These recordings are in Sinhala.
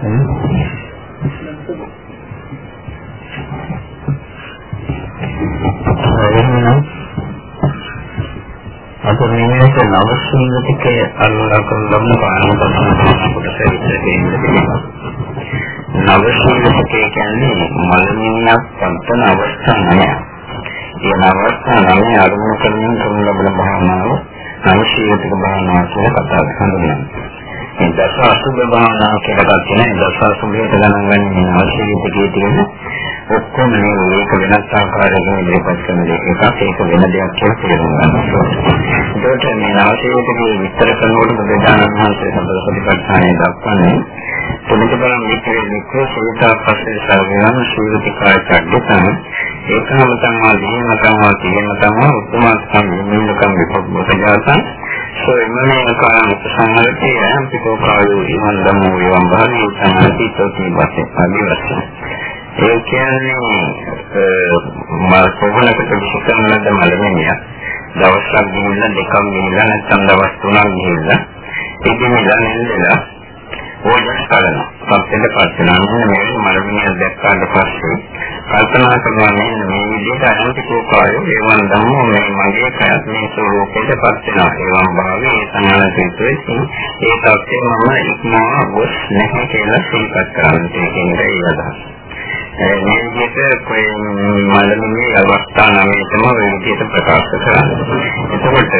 අද මේක නවසීවිතකයේ අල්ලාහ්ගේ ලබන පාරම තමයි කොටස විතර දෙන්නේ. නවසීවිතකයේ කියන්නේ මලමිණියක් පන්තන අවස්ථා නෑ. ඒ අවස්ථා නෑ අරමුණු කරමින් කරන ලබන භාවනාව නවසීවිතක භාවනාව කියලා කතා කරනවා. මේ දස අසුභ භාවනාව කියලා තියෙන දස අසුභයට ගණන් ගන්නේ නවසීවිතකයේ තියෙන ඔක්කොම මේ මේක වෙනස් ආකාරයකින් ඉදිරිපත් කරන දෙකක් ඒක වෙන දෙයක් කියලා තේරුම් ගන්න ඕනේ. ඒකට මේ නවසීවිතකයේ විස්තර කරනකොට බුදුදානන් වහන්සේ සම්බන්ධ ප්‍රතිපත්තිය දක්වන්නේ තුනක බලන් විතරේ නිකෝ සෝතා පස්සේ සාරයන් ශීලතිකාය චඩ්ඩතන ඒකම තමයි දීම තමයි කියන තමයි උත්තමස්කම් නිමුකම් විපස්සනාසන් සෝයමනේ කාරණ සංහරතේ අම්පිකෝ කායෝ ඉවන් ධම්මෝ එවම් භාවී සම්මාති තෝති වශයෙන් අදිවස්ස ඒ කියන්නේ මල් කොහොමකට විශ්කරන ලද මලමිනිය දවසක් ගිහිල්ලා දෙකක් ගිහිල්ලා නැත්නම් දවස් තුනක් ගිහිල්ලා ඉතින් ඉඳලා ඕජස් කරනවා. සත්‍යෙට පස්සෙනවා මේ මලමිනිය දැක්කාට පස්සේ කල්පනා කරනවා මේ මේ විදිහට අනිතිකෝ කායෝ ඒවන් ධම්මෝ මේ මගේ කයත් මේ ස්වરૂපයට පත් වෙනවා ඒවන් භාවයේ සංඥාසිතෙයි ඒ තත්ත්වය මම ඉක්මවා ගොස් නැහැ කියලා සිහිපත් කරන්න තියෙන ඒ අදහස මේ විදිහට කොයි මලමිණියේ අවස්ථා නමේතම ඔය විදිහට ප්‍රකාශ කරනවා. එතකොට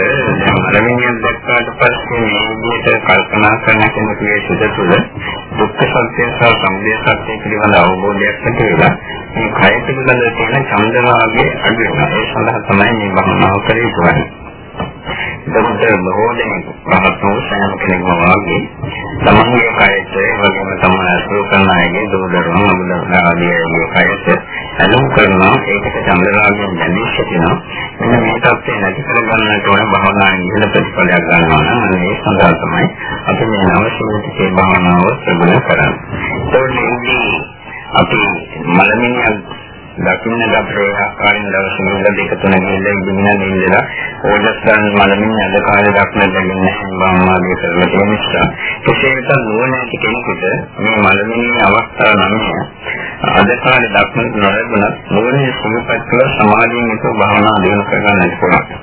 මලමිණියක් දැක්කාට පස්සේ මේ විදිහට කල්පනා කරන කෙනෙකුගේ සිත තුළ දුක්ඛ සත්‍ය සහ සමුදය සත්‍ය පිළිබඳ අවබෝධයක් ඇති වෙලා මේ කය පිළිබඳ තියෙන චන්දරාගයේ අඩු වෙනවා. ඒ සඳහා තමයි මේ භවනාව කරේ යුතුයි. එතකොට බොහෝ දෙනෙක් රහතෝ සෑම කෙනෙක්ම වාගේ තමන්ගේ කයට වගේම තමන් අසුර කරන අයගේ දෝදරුවන් අමුදරුවන් ආදීගේ කයට ඇලුම් කරනවා ඒකට චන්ද්‍රාගයෙන් දැනී සිටිනවා මෙන්න මේ තත්ත්වය නැති කර ගන්නට ඕන භවනායේ ඉහළ ප්‍රතිඵලයක් ගන්නවා නම් ඒ සඳහා තමයි අපි මේ නවශීලී භාවනාව ප්‍රගුණ කරන්නේ ඒකෙන්දී අපි මලමිනියක් දකින්න අපේ ආකාරයෙන් දවස් මුල දෙක තුන ගිහිල්ලා ඉඳින්න ඉඳලා ඕජස් ගන්න මලමින් අද කාලේ දක්න දෙන්නේ බාමාගේ කරලා තියෙන නිසා කෙසේ වෙතත් නුවණැති කෙනෙකුට මේ මලමින් අවස්ථාව නම් අද කාලේ දක්න නොලැබුණත් නුවණේ සුළුපත් කළ සමාධියෙන් එක භාවනා දිනු කරගන්නට පුළුවන්.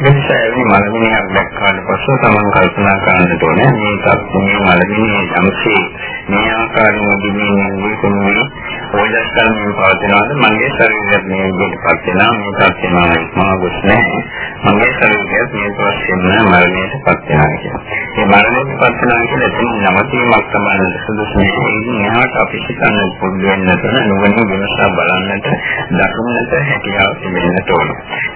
ඒ නිසා මේ මලමිනියක් දැක්කාට පස්සෙ තමන් කල්පනා කරන්න ඕනේ මේකත් මේ මලමිනිය යම්සේ මේ ආකාරයෙන් දිනේ නිකුන්නේ ඕජස් කරමින් පවතිනවාද මගේ ශරීරය මේ විදිහට පත් වෙනවා මේකත් වෙනවා ඉක්මවුස් නැහැ මගේ ශරීරය මේ පස්සෙන් මරණයට පත් වෙනවා කියන්නේ. මේ මරණයට පත් වෙනවා කියන එතන නවතීමක් තමයි සුදුසු නෙවෙයි. එහාට අපි හිතන්න පොඩ්ඩ වෙන්න තන නුවණ විමසා බලන්නට දකුණට හැකියාව තිබෙන්නට ඕන.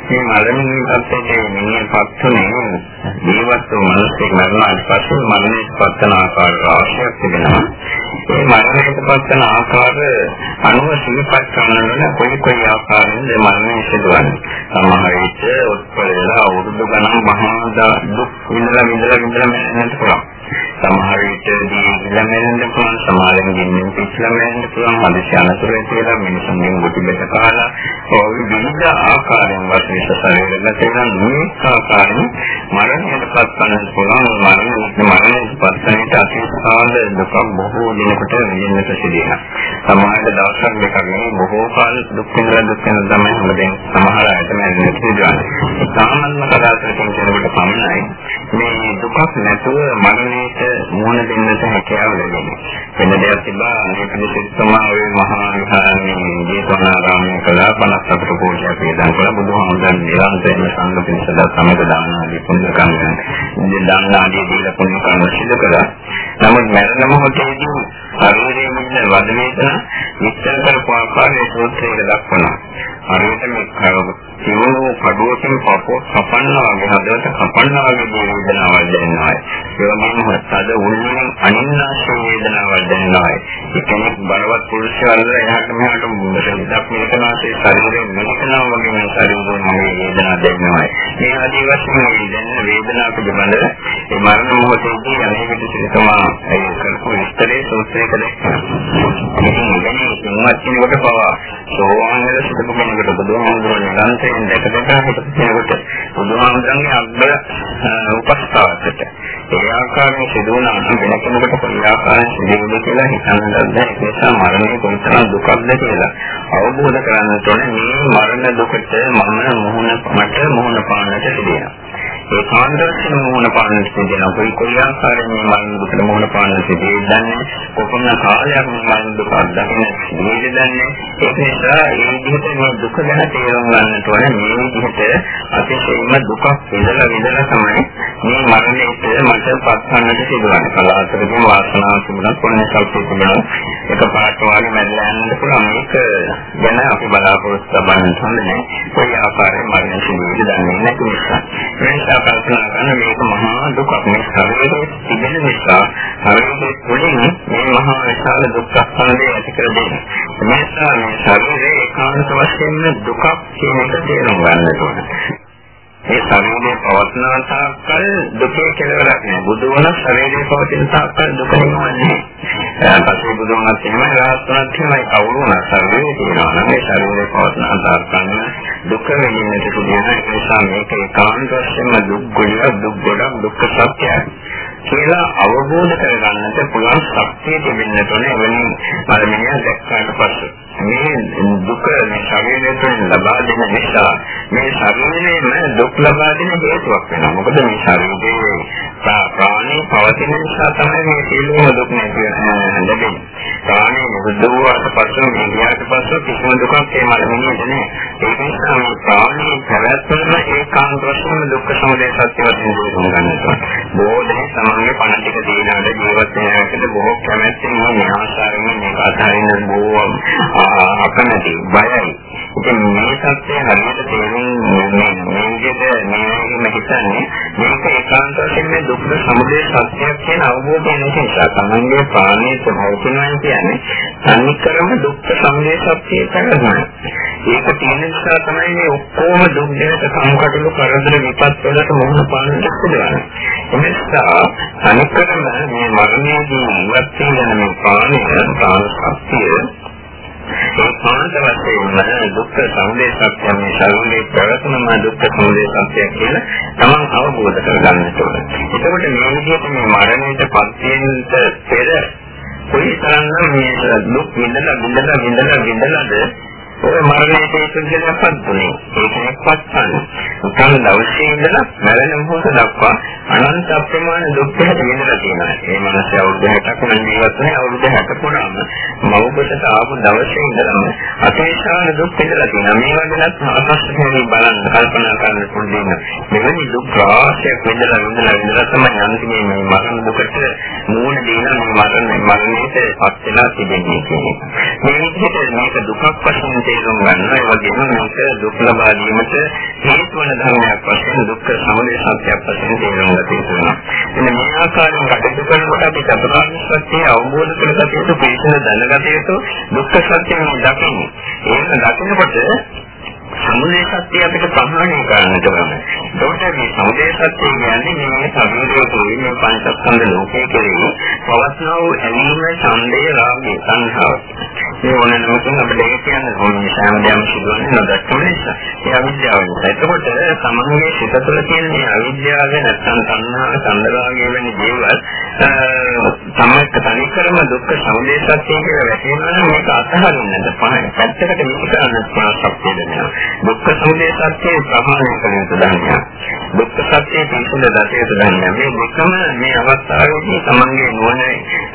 මේ මරණයට පත් වෙන මිනිහපත් තුනේ ජීවත් වූ මිනිස්සෙක් මරණයට පස්සේ මරණයට පත් වෙන ආකාර රාශියක් තිබෙනවා. මේ මරණයට පත් වෙන ආකාර අනුව සිහිපත් කරනකොට කොයි කොයි ආකාරයෙන්ද මරණය සිදුවන්නේ. සමහර විට උත්පලලා අවුරුදු ගණන් මහා දුක් විඳලා විඳලා විඳලා මැරෙන්නත් පුළුවන්. සමහර විටදී ළමෙන්ද පුළුවන් සමහරෙන් ගින්නෙන් පිටලා මැරෙන්න පුළුවන්. මනස අනතුරු කියලා මිනිසුන්ගෙන් ගොටි බෙද කාලා ඔය විවිධ ආකාරයෙන් වශයෙන් ශරීරෙල තියෙන මේ ආකාරයෙන් මරණයට පත් කරන්න පුළුවන්. මරණයට මරණයට පත් කරන්නට අතිශාල දුක බොහෝ දිනකට විඳින්නට සිදුවෙනවා. සමහර දවසක් දෙකක් නෙවෙයි බොහෝ කාල දුක් විඳලා දුක් වෙන තමයි හැමදේම සමහර අයට මැරෙන්න සිදුවන්නේ. සාමාන්‍ය කතා කරන කෙනෙකුට පමණයි මේ දුකක් නැතුව මරණයට මුහුණ දෙන්නට හැකියාව ලැබෙන්නේ. වෙන දෙයක් තිබා මේ පිළිසිත තමයි ඔය මහා විහාරයේ ජීතවනාරාමයේ කළා 54 කෝටියක් වේදන් කළා බුදුහාමුදුරන් නිරන්තරයෙන් සංඝ පිරිසදා සමග දාන ආදී පුණ්‍ය කර්ම දාන ආදී දීලා පුණ්‍ය කර්ම සිදු කළා. නමුත් මරණ මොහොතේදී ශරීරයේ ඉන්න වද වේදනා විස්තර කරපු ආකාරයේ සූත්‍රයක දක්වනවා. හරියට මේ සිවුරු කඩුවකින් පපුව කපන්නා වගේ හදවත කපන්නා වගේ වේදනාවක් දැනෙනවා. ඒ වගේම හතද උල්ලෙන් අනින්නාශය වේදනාවක් දැනෙනවා. ඒ කෙනෙක් බලවත් පුරුෂයල්ල එහාට මෙහාට මුදක් මිලකනාසේ ශරීරයෙන් මිලකනවා වගේ මේ ශරීරයෙන් වේදනාවක් දැනෙනවා. මේ ආදී වශයෙන් මේ දැනෙන වේදනාව පිළිබඳ ඒ මරණ මොහොතේදී අනේකට සිතමා ඒ කරපු විස්තරේ සූත්‍රයක දැක්වෙනවා. ඉතින් මෙන්න මේ කෙනෙකුට පවා සෝවාන් වෙලා සිටපු කෙනෙකුට බුදුහාමුදුරුවෝ නිරන්තරයෙන් දැක දැක හිටපු කෙනෙකුට බුදුහාමුදුරන්ගේ අග්‍ර උපස්ථාවකට ඒ ආකාරයෙන් සිදුවන වෙන කෙනෙකුට කොයි ආකාරයෙන් සිදුවෙන්නේ කියලා හිතන්නත් බැහැ. ඒ නිසා මරණය කොයිතරම් දුකක්ද කියලා අවබෝධ කරගන්න ඕනේ මේ මරණ දුකට මම මුහුණ මට මුහුණ පාන්නට සිදුවෙනවා. ඒ කාන්දරයෙන් මොන පාන සිදෙන කොයි කොයි ආකාරයෙන් මේ මරණ දුකට මොන පාන සිදෙන්නේ කොපමණ කාලයක් මේ මරණ දුක අත්දකින්න සිදෙන්නේ ඒක නිසා ඒ විදිහට මේ දුක ගැන තේරුම් ගන්නට ඕනේ. මේ විදිහට අතිශයින්ම දුකක් විඳලා විඳලා තමයි මේ මරණයට මට පත්වන්නට සිදුවන්නේ. කලාතුරකින් වාසනාව තිබුණත් කොහොමද කල්පිත තිබුණා එක පාට වාගේ මැදලා යන්නත් පුළුවන්. මේක ගැන අපි බලාපොරොත්තු වෙන්න හොඳ නැහැ කොයි ආකාරයෙන් මරණ සිදුවෙද දන්නේ නැති නිසා. ඒ නිසා කල්පනා කරන මේක මහා දුකක්. මේ ශරීරයේ තිබෙන නිසා ශරීරයේ තුළින් මේ මහා විශාල දුක්ඛ ස්කන්ධය ඇති කර දෙන්නේ. මේ නිසා මේ ශරීරයේ ඒකාන්ත වශයෙන්ම දුකක් කියන එක තේරුම් ගන්න ඕනේ. මේ ශරීරයේ පවත්නා තාක්කල් දුකේ කෙලවරක් නෑ. බුදු වන ශරීරයේ පවතින තාක්කල් දුක නෙමෙයි. පස්සේ බුදු වුණත් එහෙමයි රහත් වුණත් එහෙමයි කවුරු වුණත් ශරීරයේ තියෙනවා නම් මේ ශරීරයේ පවත්නා තාක්කල් දුක වෙනින්නට සිදුවෙන නිසා මේක ඒකාන්ත වශයෙන්ම දුක් ගොඩක් දුක් ගොඩක් දුක්ඛ සත්‍යයි. කියලා අවබෝධ කරගන්නට පුළුවන් ශක්තිය තිබෙන්නට ඕනේ එවැනි පරිමණය දැක්කාට පස්සේ. මේ දුක මේ ශරීරයෙන් ලබා දෙන නිසා මේ ශරීරයේම දුක් ලබා දෙන හේතුවක් වෙනවා. මොකද මේ ශරීරයේ ප්‍රාණී පවතින නිසා තමයි මේ සියලුම දුක් නැති වෙන්නේ. ප්‍රාණී නිරුද්ධ වූාට පස්සේ මේ ගියාට පස්සේ කිසිම දුකක් ඒ මලමිනියට නෑ. ඒක නිසා මේ ප්‍රාණී පැවැත්මම ඒකාන්ත වශයෙන්ම දුක්ඛ සමුදය සත්‍ය වශයෙන් තේරුම් ගන්නවා. බොහෝ දෙනෙක් තමන්ගේ පණ ටික දීනාට ජීවත් වෙන හැටියට බොහෝ කැමැත්තෙන් මේ ආශාවෙන් මේක අතහරින්න බොහෝ අකමැති බයයි. ඉතින් මේ සත්‍ය හරියට තේරුම් මේ මේ විදිහට මේ හිතන්නේ මේක ඒකාන්ත වශයෙන් මේ දුක්ඛ සමුදය සත්‍යයක් කියන අවබෝධය නිසා. තමන්ගේ ප්‍රාණයේ ප්‍රවෘත්තිනවා කියන්නේ සංනිකරම දුක්ඛ සමුදය සත්‍යය තමයි. ඒක තියෙන නිසා තමයි මේ ඔක්කොම දුක් දෙකට සංකටළු කරදර විපත් වලට මුහුණ පාන්නට පුළුවන්. එනිසා සංනිකරම මේ මරණයේදී ඉවත් වෙන මේ ප්‍රාණය ප්‍රාණ ශක්තිය ඒකාන්ත වශයෙන්ම දුක්ඛ සමුදය සත්‍ය මේ ශරීරයේ ප්‍රවතනම දුක්ඛ සමුදය සත්‍ය කියලා තමන් අවබෝධ කරගන්නට ඕනේ. එතකොට මේ විදිහට මේ මරණයට පත් වෙනට පෙර කොයි තරම්නම් මේ දුක් විඳලා විඳලා විඳලා විඳලාද ඔය මරණයට හේතුන්කපත් දුනේ ඒකෙත් පස්සන. උකන් දවසේ ඉඳලා මරණ මොහොත දක්වා අනන්ත අප්‍රමාණ දුක් හැදෙන්නලා තියෙනවා. ඒ මනසේ අවුරුදු 60ක් නම් ජීවත් වෙන අවුරුදු 60 පුරාම මව්බසට ආපු දවසේ ඉඳලම අතීතාන දුක් විඳලා තියෙනවා. මේ වගේත් අපස්සකේ බලන්න කල්පනා කරන්න පුළුවන් මෙවැනි දුක් රාශියක් විඳලා විඳලා විඳලා තමයි අන්තිමේ මේ මරණ දුකට මූණ දීලා මේ මරණ මරණයට පත් වෙලා තිබෙන්නේ කියන්නේ මේ විදිහට මේක දුකක් වශයෙන් තේරුම් ගන්න ඒ වගේම මේක දුක් ලබා ගැනීමට හේතු වන ධර්මයක් වශයෙන් දුක්ඛ සමුදය සත්‍යයක් වශයෙන් තේරුම් ගත යුතුනවා. එන්න මේ ආකාරයෙන් කටයුතු කරනකොට අපි චතුරාර්ය සත්‍ය අවබෝධ කරගත යුතු පිළිසන දැනගත යුතු දුක්ඛ සත්‍යය දකින්නේ. ඒක දකිනකොට සමුදය සත්‍ය අපිට ප්‍රහාණය කරන්නට ඕන. ඒකට මේ සමුදය සත්‍ය කියන්නේ මේ සමුදය තුළින් මේ පංචස්කන්ධ ලෝකයේ කෙරෙහි පවස්නා වූ ඇලීම, ඡන්දය, රාගය, සංහාව. මේ වුණනකොට අපිට ඒක කියන්න ඕනේ සෑමදේම සිදුවන්නේ නොදැක්කම නිසා. ඒ අවිද්‍යාව නිසා. එතකොට සමහරවිට සිත තුළ තියෙන මේ අවිද්‍යාව නැත්නම් තණ්හා, සංදරාගය වැනි දේවල් තමයි තනිකරම දුක්ඛ සමුදය සත්‍ය කියලා වැටෙනවා නම් මේක අතහරින්නද පහයි. පැත්තකට මිස කරන්න පුළුවන් ශක්තිය දෙනවා. දුක්ඛ සමුදය සත්‍ය ප්‍රහාණය කළ යුතු ධර්මයක්. දුක්ඛ සත්‍ය පිළිබඳ දතිය ධර්මයක්. මේ දෙකම මේ අවස්ථාවේදී තමන්ගේ නුවණ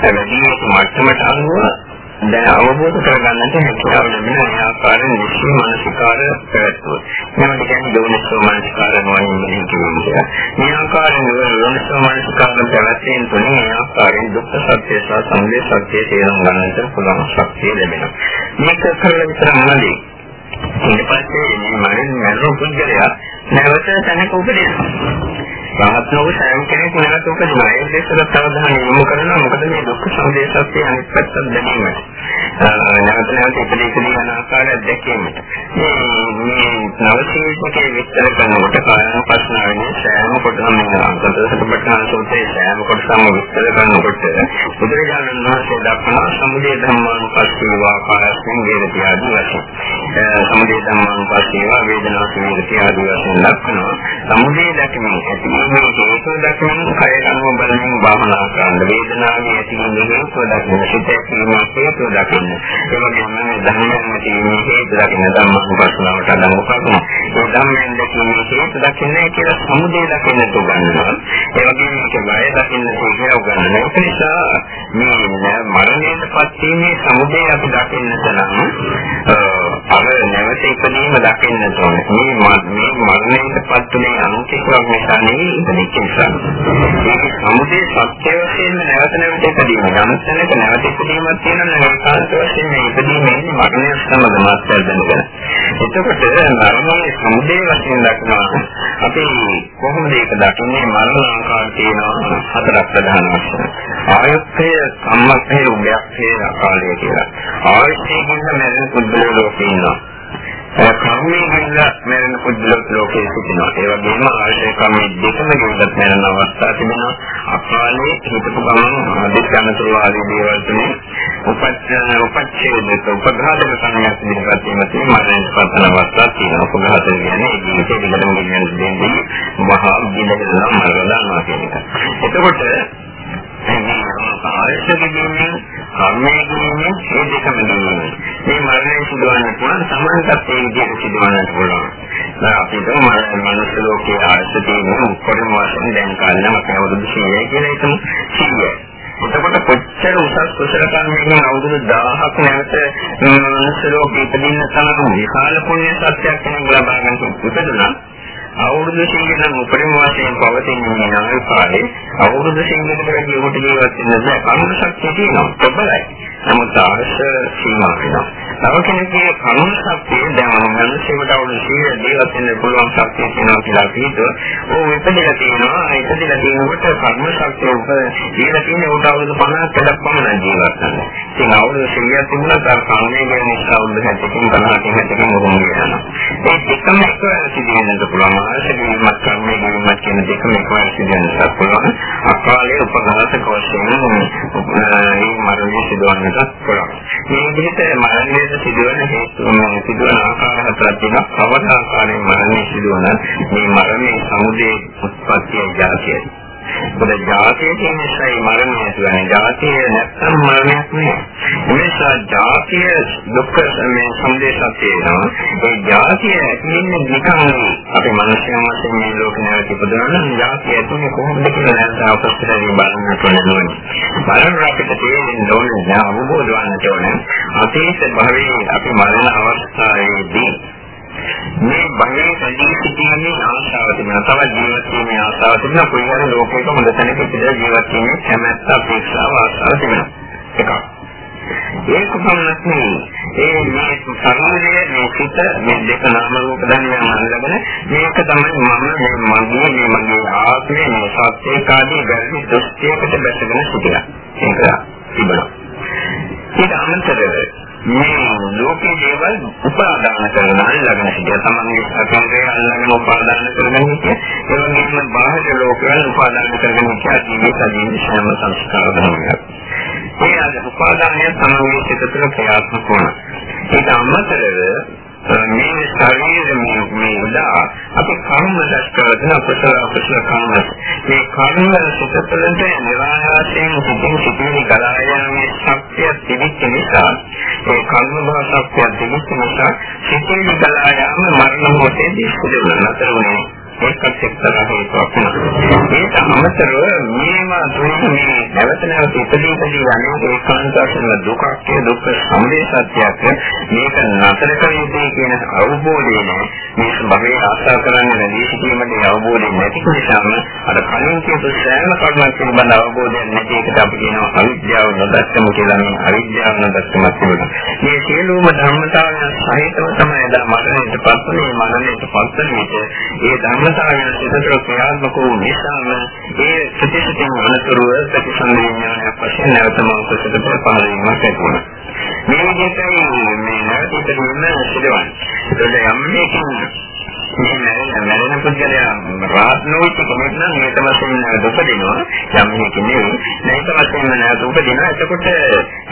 වැඩි මට්ටමට අනුව දැන් අවබෝධ කරගන්නට හැකියාව ලැබෙන මේ ආකාරයෙන් නිශ්චය මානසිකාර පැවැත්වුවා. මේකට කියන්නේ දෝනිසෝ මානසිකාර නොවන්නේ කියන්නේ. මේ ආකාරයෙන් දෝනිසෝ මානසිකාර පැවැත්වීම තුළින් මේ ආකාරයෙන් දුක්ඛ සත්‍ය සහ සමුදය සත්‍ය තේරුම් ගන්නට පුළුවන් ශක්තිය ලැබෙනවා. මේක කරලා විතර මොනදී? ඊට පස්සේ මේ මරින් මරණ පුද්ගලයා නැවත තැනක උපදිනවා. රහත් වූ සෑම කෙනෙක් නැවත උපදිනවා. ඒ දෙකට අවධානය යොමු කරනවා මොකද මේ දුක්ඛ සමුදය සත්‍ය අනිත් පැත්තට දැකීමයි. නැවත නැවත ඉදිරි ඉදිරි යන ආකාරය දැකීමට මේ නවසීකේ විස්තර කරනකොට කායන ප්‍රශ්නාවේ සෑම කොටසම අන්තර්ගත ප්‍රශ්න සෝතේ සෑම කොටසම විස්තර කරනකොට බුදුරජාණන් වහන්සේ දක්වන සමුදය ධම්මානුපස්සීවා කායස්මින් වේදති ආදී වශයෙන් සමුදය ධම්මානුපස්සීවා වේදනා වේදති ආදී වශයෙන් දක්වනවා සමුදය දැකීම ඇතිවීමේ හේතු දක්වන කය කනුව බලමින් භාවනා කරන වේදනාවේ ඇතිවීමේ හේතු දක්වන සිත ඇතිවීමේ හේතු දක්වන ඒ වගේම ධර්මයෙන් ඇතිවීමේ හේතු දක්වන ධම්මපස්සනාවට අදන් උපකරන ඒ ධම්මයෙන් දැකීමේ හේතු දක්වන්නේ කියලා සමුදය දක්වන්න උගන්වනවා ඒ වගේම ඒක බය දකින්න කියලා උගන්වනවා ඒක නිසා මේ මරණයටපත් වීමේ සමුදය අපි දකින්නට නම් අර නැවත ඉපදීම දකින්නට ඕනේ මේ මේ මරණයටපත් වුණේ අනුකිතවක් නිසා නෙවෙයි ඉපදිච්ච නිසා. ඒක සමුදේ සත්‍ය වශයෙන්ම නැවත නැවත ඉදීම. ගමසනක නැවත ඉදීමක් තියෙනවා නැවත වශයෙන් මේ ඉදීමේ මරණය සමග මාත්‍යල් දැනගන්න. එතකොට මරණයේ සමුදේ වශයෙන් දක්වනවා අපි කොහොමද ඒක දකින්නේ මරණ ආකාර තියෙනවා හතරක් ප්‍රධාන වශයෙන්. ආයුක්තය, සම්මතය, උභයක්ෂය ආකාරය කියලා. ආයුක්තය කියන්නේ මරණ පුද්ගලයෝ ලෝකේ ඉන්නවා. කර්මයෙන් හින්දා මරණ පුද්ගලක ලෝකයේ සිටිනවා. ඒ වගේම ආශ්‍රය කර්මයේ දෙකම ගෙවුවත් මරණ අවස්ථා තිබෙනවා. අපාලේ හිතපු ගමන් අධිෂ්ඨානතුල ආදී දේවල් තුනේ උපච්ඡන උපච්ඡේදක උපඝාතක සංඥා පිළිගත් වීමත් මරණයට පත්වන අවස්ථා තියෙනවා. උපඝාතක කියන්නේ ජීවිතේ දිගටම ගෙනියන දෙන්නේ මහා විදකලා මරණනවා කියන එක. එතකොට ආයතනයේ කර්මයේ කියන්නේ ඒ දෙකම නෙමෙයි. මේ මරණය සිදුවන්න පුළුවන් සමානකත් ඒ විදිහට සිදුවන්නත් පුළුවන්. දැන් අපිට මනුස්ස ලෝකයේ ආයත තියෙන උපරිම වශයෙන් දැන් කාලේ අපේ අවුරුදු 100යි කියලා හිතමු 100. එතකොට කොච්චර උසස් කුසල කර්මයකින් අවුරුදු 1000ක් නැවත මනුස්ස ලෝකෙ ඉපදින්න තරම් විශාල පුණ්‍ය සත්‍යයක් කෙනෙක් ලබා ගන්න උපදුනා අවුරුදු 100 නම් උපරිම වශයෙන් පවතින මේ නාය කාලේ අවුරුදු 100කට වැඩි උකට ජීවත් වෙන්න බෑ. කර්ම ශක්තිය තියෙනවා. ප්‍රබලයි. නමුත් අවශ්‍ය සීමා වෙනවා. තව කෙනෙක්ගේ කර්ම ශක්තිය දැන් මිනිස්සුන්ට අවුරුදු 100 ජීවත් වෙන්න පුළුවන් ශක්තිය තියෙනවා කියලා කිව්වොත් ඕ ඉපදෙලා තියෙනවා. ඉපදෙලා තියෙනකොට කර්ම ශක්තිය උප ජීවිත තියෙන උට අවුරුදු 50කට පමණ ජීවත් වෙනවා. ඉතින් අවුරුදු 100ක් තිබුණා තර කර්මයේ ගැන නිසා අවුරුදු 60කින් 50කින් 60කින් මොකද වෙනවා. ඒ එකම එක සිදුවෙන්නත් පුළුවන්. ආශිර්වාදයක් කර්මයේ ගැනීමක් කියන දෙකම එකවර සිදුවෙන්නත් පුළුවන්. අකාලයේ උපඝාතක වශයෙන් මේ මරණය සිදුවන්නත් පුළුවන්. මේ විදිහට මරණයට සිදුවන හේතු සිදුවන ආකාර හතරක් තියෙනවා. කවදා ආකාරයෙන් මරණය සිදුවන මේ මරණයේ සමුදේ උත්පත්තිය ජාතියයි. මොකද ජාතිය කියන නිසායි මරණය ඇතිවන්නේ. ජාතිය නැත්නම් මරණයක් නෑ. ඒ නිසා ජාතිය දුක්ඛ මේ සම්දේශයක් තියෙනවා. ඒ ජාතිය ඇතිවෙන්නේ නිකන් අපි මිනිස්යන් වශයෙන් මේ ලෝකේ නැවත ඉපදවන ජාතිය ඇතිවෙන්නේ කොහොමද කියලා නැත්නම් අපස්තරේ බලන්න ඕනේ. බලන්න අපිට තේරෙන්න ඕනේ අවබෝධ වන්නට ඕනේ. අතීත භවයේ අපි මරණ අවස්ථාවේදී මේ භවයේ සැදී සිටීමේ ආශාව තිබෙනවා. තවත් ජීවත් වීමේ ආශාව තිබෙනවා. කොයි හරි ලෝකයක හොඳ තැනක ඉඳලා ජීවත් වීමේ කැමැත්ත අපේක්ෂාව ආශාව තිබෙනවා. එකක්. ඒක පමණක් නෙවෙයි. ඒ මේ සමාජයේ මේ සිත මේ දෙක නාම රූප ධර්මයන් අල්ලගෙන මේක තමයි මම මේ මගේ මේ මගේ ආත්මය මේ සත්‍යකාදී වැරදි දෘෂ්ටියකට බැසගෙන සිටියා. ඒක තිබුණා. ඊට අමතරව මේ ලෝකේ දේවල් උපාදාන කරන අල්ලගෙන සිටිය තමන්ගේ අකන්දේ අල්ලගෙන උපාදාන කරගෙන හිටිය. ඒ වගේම බාහිර ලෝකවල උපාදාන කරගෙන හිටිය. ජීවිත ජීවිත ශාම සංස්කාර ධර්මයක් මේ අද උපාදානය තමන්ගේ සිත තුළ ක්‍රියාත්මක වුණා. ඒක අමතරව මේ ශරීරයේ මේ උදා අපි කර්ම දැක් කරන අපසල අපසල කර්ම. මේ කර්ම සිතතලට නිරායාසයෙන් සිටින් සිටින ගලායන්නේ ශක්තිය තිබෙච්ච නිසා ඒ කර්ම භව ශක්තිය තිබෙච්ච නිසා සිටින් ගලායම මරණ මොහොතේදී සිදු වෙන අතර වුණේ ඒකත් එක්තරා හේතුවක් වෙනවා. ඒක අමතරව මේවා දුක මේ නැවත නැවත ඉපදී ඉපදී යන්නේ ඒකාන්ත වශයෙන් දුකක් කිය දුක් සමුදය සත්‍යයක් මේක නතර කර යුතුයි කියන අවබෝධය නෑ. මේ භවයේ ආශා කරන්නේ නැති සිටීමේ අවබෝධය නැති නිසාම අර කලින් කියපු සෑම කර්මයක් පිළිබඳ අවබෝධයක් නැති එකට අපි කියනවා අවිද්‍යාව නොදැක්කම කියලා මේ අවිද්‍යාව නොදැක්කමක් තිබුණා. මේ සියලුම ධර්මතාවයන් සහිතව තමයි එදා මරණයට පස්සේ මරණයට පස්සේ මේ ධර්ම ධර්මතාවයන් සිතතර ක්‍රියාත්මක වූ නිසාම ඒ ප්‍රතිශතෙන් අනතුරුව ප්‍රතිසන්දි විඥානයක් වශයෙන් නැවත මෞකසකට පහළ වීමක් ඇති වෙනවා. මේ විදිහටයි මේ නැවත ඉදිරියෙන්න සිදුවන්නේ. ඒකද යම් මේකින් මේ මැරෙන මැරෙන පුද්ගලයා රාත් නොවිච්ච කෙනෙක් නම් මේක වශයෙන් දුපදිනවා යම් හේකින් නෙවෙයි මේක වශයෙන් නැවත උපදිනවා එතකොට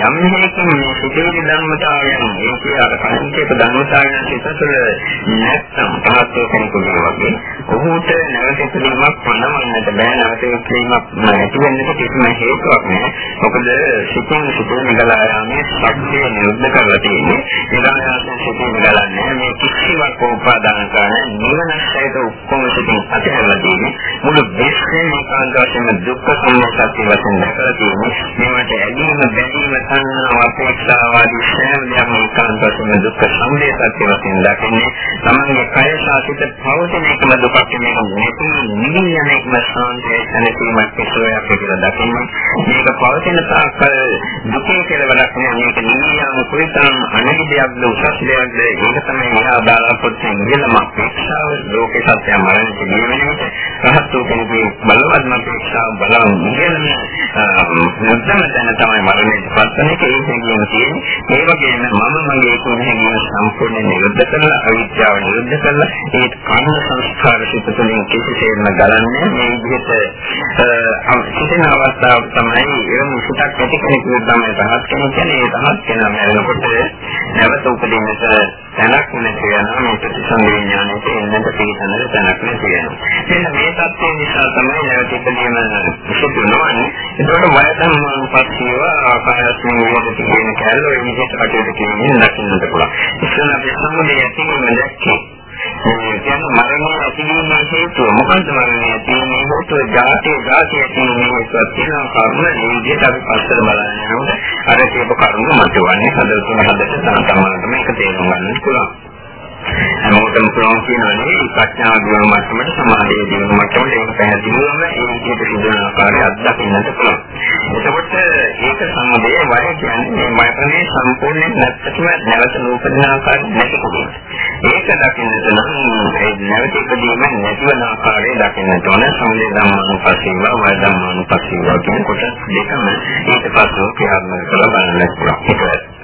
යම් හේකින් මේ සිටිවිලි ධර්මතාවයන් ඒකේ අර කණිකේක ධර්මතාවයන් සිතතුල නැත්නම් පහත් කෙනෙකුගේ වගේ ඔහුට නැවත ඉදීමක් පනවන්නට බෑ. නැවත ඉදීමක් නැති වෙන්නට කිසිම හේතුවක් නෑ මොකද සිතින් සිතින් ගලා යාමේ ශක්තිය නිරුද්ධ කරලා තියෙන්නේ. ඊළඟට සිතින් ගලන්නේ මේ කිසිවක් උපාදාන කරන්නේ නිවන සහිත ඔක්කොම සිටින් අතහැරලා තියෙන්නේ. මුළු විශ්වයම ඒකාන්ත වශයෙන් දුක්ඛ සමුදය වශයෙන් දැකලා තියෙන්නේ. මේවට ඇලීම බැඳීම සංනාව අපේක්ෂාව ආදී සෑම දෙයක්ම ඒකාන්ත වශයෙන් දුක්ඛ සමුදය සත්‍ය වශයෙන් දකින්නේ. තමන්ගේ කය ශාසිත පවතින එකම දුකක් මේක නැති නිවි යන එකම සාන්තය දැනීමක් පිටුවයක් කියලා දකින්නේ. මේක පවතින තාක්කල් දුකේ කියලා වැඩක් නෑ. මේක නිවි යන කුලිතනම් අනිත් දෙයක්ද උසස් දෙයක්ද? ඒක තමයි මෙහා බලාපොරොත්තු වෙන ඉලමක් අපේක්ෂාව. ලෝකේ සත්‍ය මරණ පිළිවෙලකට රහත් වූ කෙනෙකුගේ බලවත්ම අපේක්ෂාව බලව නිගලන මුද්දම දැන තමයි මරණයට පත්වන එක. ඒ හැඟීම තියෙන්නේ. ඒ වගේම මම මගේ කියන හැඟීම සම්පූර්ණ නිරුද්ධ කරලා අවිද්‍යාව නිරුද්ධ කරලා ඒ කර්ම සංස්කාර සිතුලින් කිසිසේත්ම ගලන්නේ මේ විදිහට සිටින අවස්ථාව තමයි ඒ මුසුටක් ඇති කෙනෙකු තමයි රහත් කෙනෙක් කියන්නේ ඒ රහත් කෙනා මරනකොට නැවත උපදින්නට තැනක් නැති වෙනවා මේ ප්‍රතිසංවේදී විඥානයේ එන්නට පිළිසඳර තැනක් නැති වෙනවා. මෙන්න මේ தත්ත්වය නිසා තමයි නැවත ඉදීම සිදු නොවන්නේ. ඒකට වයසම් පස්සීව ආකාශයෙන් විදිහට කියන කැලෝ ඒ විදිහට කටයුතු කිරීමෙන් දකින්නට පුළුවන්. ඉස්සෙල්ලා අපි සම්මුතිය ඇතිවීම දැක්කේ කියන්නේ මරණය ඇතිවීමේ හේතුව මොකද්ද මරණය ඇතිවීමේ හේතුව? ජාතිය ජාතිය ඇතිවීමේ හේතුව තියෙන කර්ම මේ විදිහට අපි පස්සට බලන්න. යනකොට අර කියපු කර්ම මතුවන්නේ හදවතින් හදට තම තමාටම ඒක තේරුම් ගන්න පුළුවන්. හැමෝටම පුළුවන් කියනවා නෙවෙයි ප්‍රඥාව දියුණු මට්ටමට සමාධිය දියුණු මට්ටමට ඒක පැහැදිලිවම ඒ විදිහට සිදුවන ආකාරය අත්දකින්නට පුළුවන්. එතකොට ඒක සම්මදේ වය කියන්නේ මේ මරණය සම්පූර්ණයෙන් නැත්තටම නැවත නූපදින ආකාරය නැතිකොට. ඒක දකින්නට නම් ඒ නැවත ඉදීම නැතිවන ආකාරය දකින්නට ඕන සම්මදේ ධම්මානුපස්සීව වය ධම්මානුපස්සීව කියන කොටස් දෙකම ඊට පස්ව ක්‍රියාත්මක කරලා බලන්න පුළුවන්.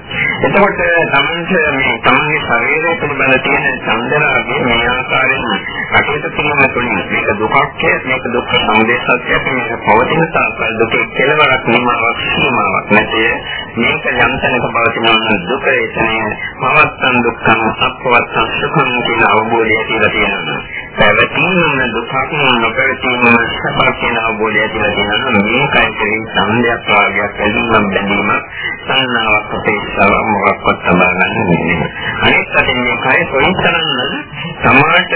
එතකොට තමන්ට මේ තමන්ගේ ශරීරය පිළිබඳ තියෙන චන්දරාගේ මේ ආකාරයෙන් කටයුතු කිරීම තුළින් මේක දුකක් මේක දුක්ඛ සමුදය සත්‍යයක් මේක පවතින තාක්කල් දුකේ කෙලවරක් නිමාවක් සීමාවක් නැතේ මේක යම් තැනක පවතින දුක ඒතනේ පවත්තන් දුක්ඛං සප්පවත්තං සුඛං කියන අවබෝධය කියලා තියෙනවා. පැවතීම දුකක් නොපැවතීම සපක් කියන අවබෝධය කියලා තියෙනවා මේකයි කියන සම්දයක් වාගයක් ඇලීමක් බැඳීමක් සංනාවක් අපේක්ෂාව මොකක්වත් තබා ගන්න නෙමෙයි. අනිත් පැත්තෙන් මේ කය කොයිතරම් සමාජ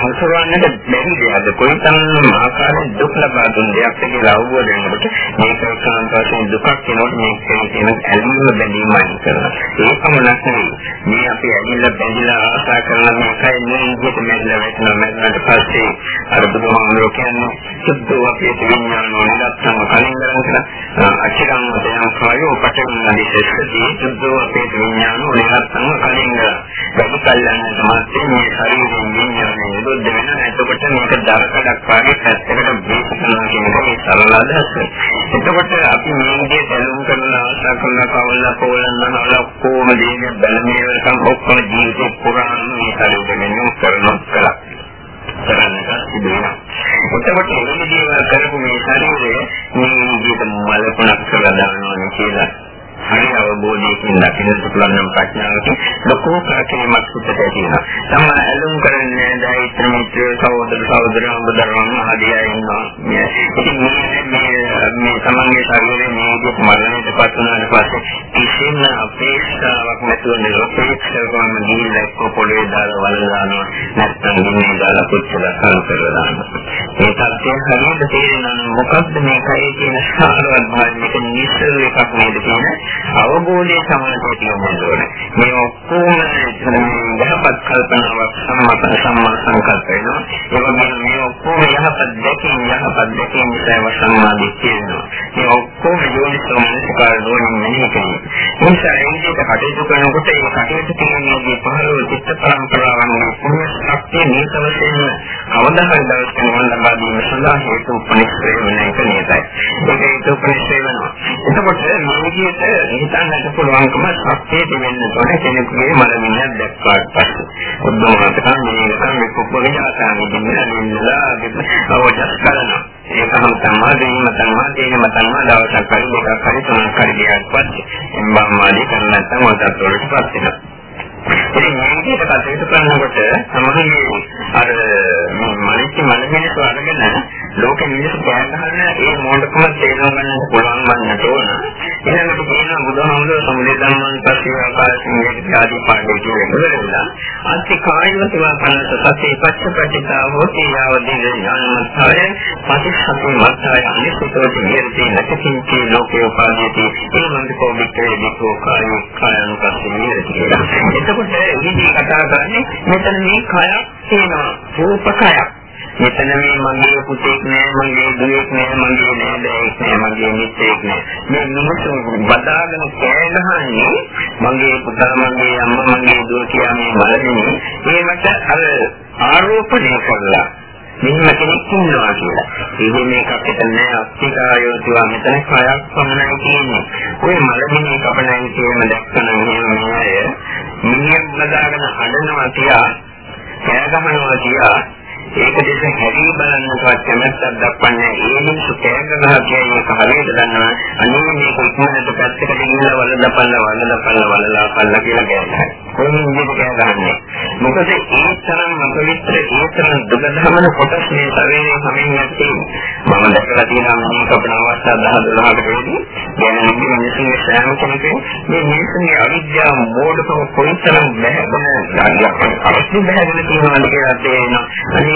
හසුරවන්නට බැරි දෙයක්ද කොයිතරම් ආකාරයෙන් දුක් ලබා දුන් දෙයක්ද කියලා අවබෝධ වෙනකොට මේක ඒකාන්ත වශයෙන් දුකක් වෙනකොට මේක කියන ඇලීම බැඳීම අයින් කරනවා. ඒකම නැත්නම් මේ අපි ඇලිලා බැඳිලා ආශා කරන මේකයි මේ විදිහට මැදලා වැටෙනවා මැදලාට පස්සේ අර බුදුහාමුදුරුවෝ කියන්නේ සුද්ධෝ අපේ විඥානෝ නිරත්තම කලින් කරන්නේ අචිරං දයං කායෝ පටන් අධිශේෂදී සුද්ධෝ අපේ විඥානෝ නිරත්තම කලින් වැඩි කල්යන්නට මාත්‍රේ මේ ශරීරයෙන් විඥානය නිරුද්ධ වෙනවා. එතකොට මේක දරකඩක් වාගේ පැත්තකට බේසනවා කියන එක මේ සරල අදහස. එතකොට අපි මේ විදිහට දැනුම් කරන ආශා කරන කවල්ල පොළන්න නල කොහොම දේන බැලමේ වලකම් ඔක්කොම ජීවිතේ පුරාම මේ ශරීරයෙන් කරනවා කළා. කරන්නට සිදුවෙනවා. එතකොට මේ විදිහට කරපු මේ ශරීරය මේ විදිහට මලකුණක් කරලා දානවා කියලා හරි අවබෝධයකින් දකින්න පුළුවන් නම් ප්‍රඥාවකින් ලොකෝ කාර්යයක් සිද්ධ වෙනවා. තම ඇලුම් කරන්නේ දෛත්‍ය මිත්‍ර සහෝදර සහෝදරයන් බදරන් ආදී අය ඉන්නවා. ඉතින් මේ මේ තමන්ගේ ශරීරයේ මේ විදිහට මරණයට පත් වුණාට පස්සේ කිසිම අපේක්ෂාවක් නැතුව නිරපේක්ෂවම ගිහිල්ලා එක්ක පොළවේ දාලා වල දානවා. නැත්නම් ගින්නේ දාලා පුච්චලා කරලා දානවා. මේ තත්ත්වය හරියට තේරෙනවා මොකක්ද මේ කයේ තියෙන සාරවත් භාවය මේක නිසල එකක් නේද කියන්නේ අවබෝධය සමානව තියෙන්න ඕනේ. මේ ඔක්කොම යහපත් කල්පනාවක් සම්මත සම්මා සංකල්ප වෙනවා. ඒ වගේම මේ ඔක්කොම යහපත් දැකීම යහපත් දැකීම සේව සම්මාදිට්ඨිය වෙනවා. මේ ඔක්කොම යෝනිසෝ මනසකාර දෝනින් මෙහි කරනවා. නිසා ඒ විදිහට කටයුතු කරනකොට ඒ කටයුතු කිරීමේදී පහළ චිත්ත පරම්පරාවන් පුරුෂ ශක්තිය නිසවසෙන් අවදාන දවසක නිවන් ලබා දීම සඳහා හේතු උපනිශ්‍රේ වෙන එක නියතයි. ඒක හේතු උපනිශ්‍රේ වෙනවා. එතකොට මේ විදිහට හිතන්නට පුළුවන්කම සත්‍යයට වෙන්න ඕනේ කෙනෙකුගේ මනමින් දැක්වාට පස්සේ. උද්දෝමකට මේකම මේ කුප්පගේ ආසාවෙන් ඉන්නලා අවජස් කරනවා. ඒකම සමාධියම සමාධියම තමයි දවසක් හරි දෙකක් හරි තුනක් හරි ගියාට පස්සේ එම්බම්මාදී කරන්න නැත්නම් ඔතත් වලට පස් වෙනවා. ඉතින් මේ විදිහට කටයුතු කරනකොට සමහරවිට අර මේ මනසේ මනමිනස අරගෙන ලෝකෙ මිනිස්සු කෑ ගහන ඒ මොඩකම තේරුම් ගන්න පුළුවන් වන්නට ඕන. ඊළඟට කියන බුදුහාමුදුර සමුදේ ධර්මයන් පස්සේ ආකාශයෙන් ආදී පාඩේ කියලා අන්ති කායව සේවා කරන සත්‍ය පච්චපටිතා හෝති යාවදී ඥානමත්ය පටිච්චසමුප්පාදය මතය අනිසිතෝ විහෙරති නැතිකින්චි ලෝකේ උපාදීති ඒ මන්දකෝ වික්‍රේ විකෝ කායෝ කායනුපස්සී විහෙරති කියලා. එතකොට ඉන්නේ කතා කරන්නේ මෙතන මේ කයක් තියෙනවා රූපකයක්. මෙතන මේ මගේ පුතෙක් නෑ මගේ දුවෙක් නෑ මගේ නෑදෑයෙක් නෑ මගේ මිත්‍රෙක් නෑ මේ මිනිස්සු බදාගෙන කෑ ගහන්නේ මගේ පුතා මගේ අම්මා මගේ දුව කියලා මේ මලන්නේ ඒකට අර ආරෝපණය කරලා මෙන්න කෙනෙක් ඉන්නවා කියලා. ඒ මේකක් හිතන්නේ නැහැ අත්තිකායෝ කියලා මෙතන කයක් පමණයි කියන්නේ. ඔය මලමිනේ කපනයි කියන දැක්කම මෙහෙම නෑ. මිනිහෙක් බදාගෙන හඬනවා කියලා කෑ ගහනවා කියලා ඒක දෙස හැරී බලන්නවත් කැමැත්තක් දක්වන්නේ ඒ මිනිස්සු කෑගහලා කියන එක හරියට දන්නවා. අනේ මේක ඉක්මනට පැත්තකට ගිහිල්ලා වලදපල්ල වලදපල්ල වලලා පල්ල කියලා කියනවා. කොහොමද මේක කෑගහන්නේ මොකද ඒ තරම් අපවිත්‍ර ඒ තරම් දුගධමන කොටස් මේ ශරීරයේ හැමෙන් නැති මම දැකලා තියෙනවා මේක අපේ අවස්ථා 10 12කට වෙදී දැන් මිනිස්සුන්ගේ සෑම කෙනෙකුම මේ මිනිස්සුන්ගේ අවිද්‍යාව මෝඩකම කොයිතරම් බැහැගෙන අවශ්‍ය බැහැගෙන තියෙනවද කියලා තේරෙනවා.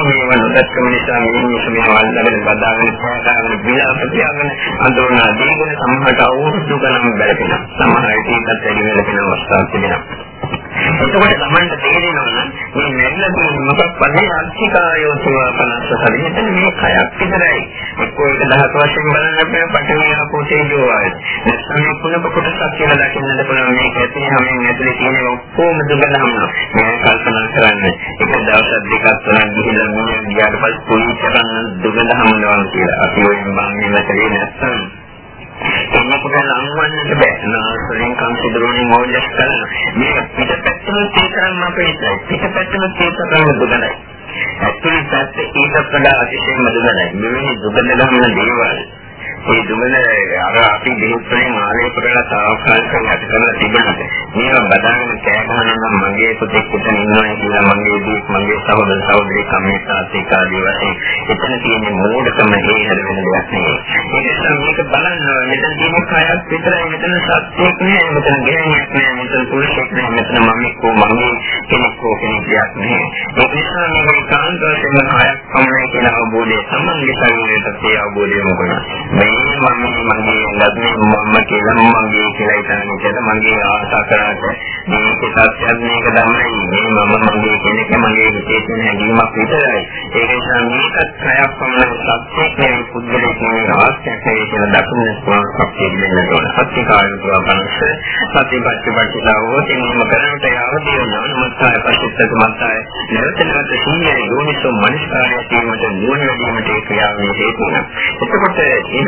අනේ මේව නොදැක්කම නිසා මේ මිනිස්සු මේව අල්ලගෙන බදාගෙන පාදාගෙන විලාපතියගෙන අඳුරන දීගෙන සමහරට අවුරුදු ගණන් බැලපෙනවා. සමහර විට ඒකත් වැඩි වෙන අවස්ථාවක් තිබෙනවා. එතකොට තමන්ට තේරෙනවා මේ මැරිලා මොකක් පස්සේ අන්තිකායෝ සේවා කනස්ස හරි. මෙතන මේ කයක් විතරයි. එක්කෝ ඒක දහස් වශයෙන් බලන්න බෑ පටවිය අපෝතේජෝ ආයි නැත්නම් මේ කුණප කොටසක් කියලා දකින්නද පුළුවන්. මේක ඇතුලේ හැමෙන් ඇතුලේ තියෙන ඔක්කොම දුබලහම මේ කල්පනා කරන්න. එක දවසක් දෙකක් තුනක් ගිහිල්ලා මොනිය ගියාට පස්සේ පොලිස් කරන්න දුබලහම නෝන කියලා අපි ඔය මම මෙතන නැත්නම් එන්නකොට ලංවන්නට බෑ. නාසයෙන් කන් සිදුරුවනේ මොලස් කරන. මේ පිටපැත්තම තේකරන්න අපේ පිටපැත්තම තේකරන්න දුගනයි. ඇතුළේ පැත්තේ ඊට වඩා අතිශයින්ම දුගනයි. මෙවැනි දුගන ගන්න දේවල් ඒ දුමන අර අපි දෙහිත්‍රයෙන් ආලේප කරලා තාවකාලික යට කරලා තිබුණාද මේවා බදාගෙන කෑ ගහනවා මගේ පුතෙක් පුතන් ඉන්නවා කියලා මගේ දීක් මගේ සහෝදර සහෝදරි කමේ තාත්තික ආදී වශයෙන් එතන තියෙන මෝඩකම ඒ හැර වෙන දෙයක් නෙවෙයි. ඒ නිසා මේක බලන්න මෙතන තියෙන කයක් විතරයි. මෙතන සත්‍යයක් නෑ. මෙතන ගෑණියක් නෑ. මෙතන පුරුෂයෙක් නෑ. මෙතන මම කෝ මගේ කෙනෙක් කෝ කෙනෙක් නෑ ඒ නිසා මේ කාන්ත වශයෙන් කයක් පමණයි කියන අවබෝධය සම්බන්ධ ශරීරයට ඒ අවබෝධය මොකද මම මගේ ලද්මේ මම කියලා මගේ කියලා හිතන විදිහට මගේ ආශා කරාට මේක සත්‍යයක් මේක තමයි මේ මම මගේ කෙනෙක් මගේ හිතේ තියෙන හැඟීමක් විතරයි ඒක නිසා මේකත් ප්‍රයක් පමණ සත්‍යයක් නෙවෙයි පුද්ගලික නෙවෙයි අවශ්‍යයක් නෙවෙයි කියලා දක්වන්න පුළුවන් සත්‍යයක් දෙන්න ඕන සත්‍ය කාරණා පනස සත්‍ය පච්චපටිලාවෝ තේමම කරන්නට යවදී ඥානමත්ය පරිච්ඡේදක මතය නැවත නැවත සීනිය යෝනිසෝ මනස්කාරය තීමට නුවණ වැඩිමට ක්‍රියාවේ හේතු වෙනවා එතකොට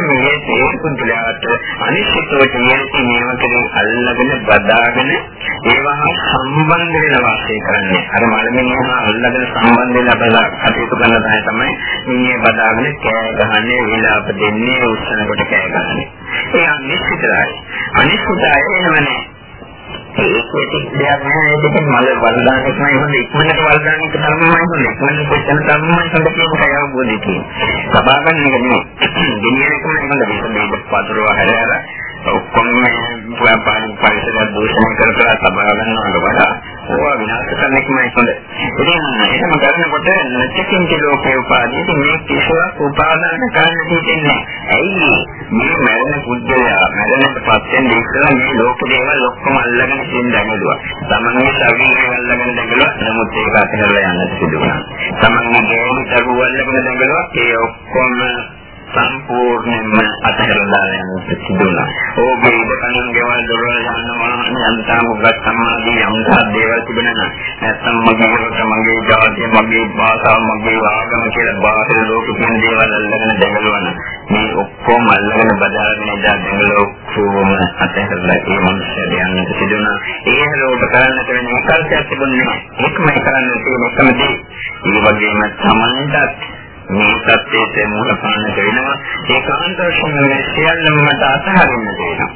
මේ මේ පුද්ගලයාට අනිශ්චිතව කියන්නේ මේවකෙන් අල්ලගෙන බදාගෙන ඒවා සම්බන්ධ වෙන වාසය කරන්නේ. අර මලමිනියම අල්ලගෙන සම්බන්ධ වෙලා බලා කටයුතු කරන තමයි තමයි මේ බදාගෙන කෑ ගහන්නේ, විලාප දෙන්නේ, උත්සන කොට කෑ ගහන්නේ. ඒ අනිශ්චිතයි. අනිශ්චිතය එහෙමනේ. ඒක දෙයක් නෑ ඒකෙන් මල වල්දාන එකමයි හොඳ ඉක්මනට වල්දාන එක තමයි හොඳ ඉක්මනට කොච්චර තමයි හොඳ කියන එක අවබෝධය තියෙන්නේ. සබා ගන්න එක නෙමෙයි. ගෙනියන එකමයි හොඳ මේක මේක පතරව හැරලා ඔක්කොම පාරි පරිසර දූෂණය කර කර සබා ගන්නවට වඩා ඕවා විනාශ කරන එකමයි හොඳ. ඉතින් එහෙම කරනකොට නැතිකින් ලෝකේ උපාදීති මේ කිසිවක් උපාදාන කරන්න දෙන්නේ ඇයි මේ මරණ පුද්ගලයා මරණයට පත් වෙන ඉස්සර මේ ලෝක දේවල් ඔක්කොම අල්ලගෙන ඉන්න දැඟලුවා. තමන්ගේ ශරීරය අල්ලගෙන දැඟලුවා. නමුත් ඒක අතහැරලා යන්නත් සිදු වුණා. තමන්ගේ දේහය දරුවෝ අල්ලගෙන දැඟලුවා. ඒ ඔක්කොම සම්පූර්ණයෙන්ම අතහැරලා යන සිදුණා. ඕගේ ඉදකණන් ගෙවල් දොරවල් යනවා යන්තාම උගත් සම්මාදී යම්තා දේවල් තිබෙනවා. නැත්තම් මගේ කොට මගේ ජාතිය මගේ භාෂාව මගේ ආගම කියලා බාහිර ලෝකෙ තියෙන දේවල් අල්ලගෙන දැඟලුවන. මේ ඔක්කොම අල්ලගෙන බදාගෙන ඉඳලා දැඟලුවෝ අතහැරලා ඒ මනුස්සයාට යන්නට සිදුණා. ඒ හැලෝට කරන්න තියෙන විකල්පයක් තිබුණේ නැහැ. ඒකමයි කරන්න තියෙන එකම දේ. ඒ වගේම සමන්දත් මේ සත්‍යයේ මූල පාන්නට වෙනවා ඒකාන්ත වශයෙන් මේ සියල්ලම මට අතහරින්න වෙනවා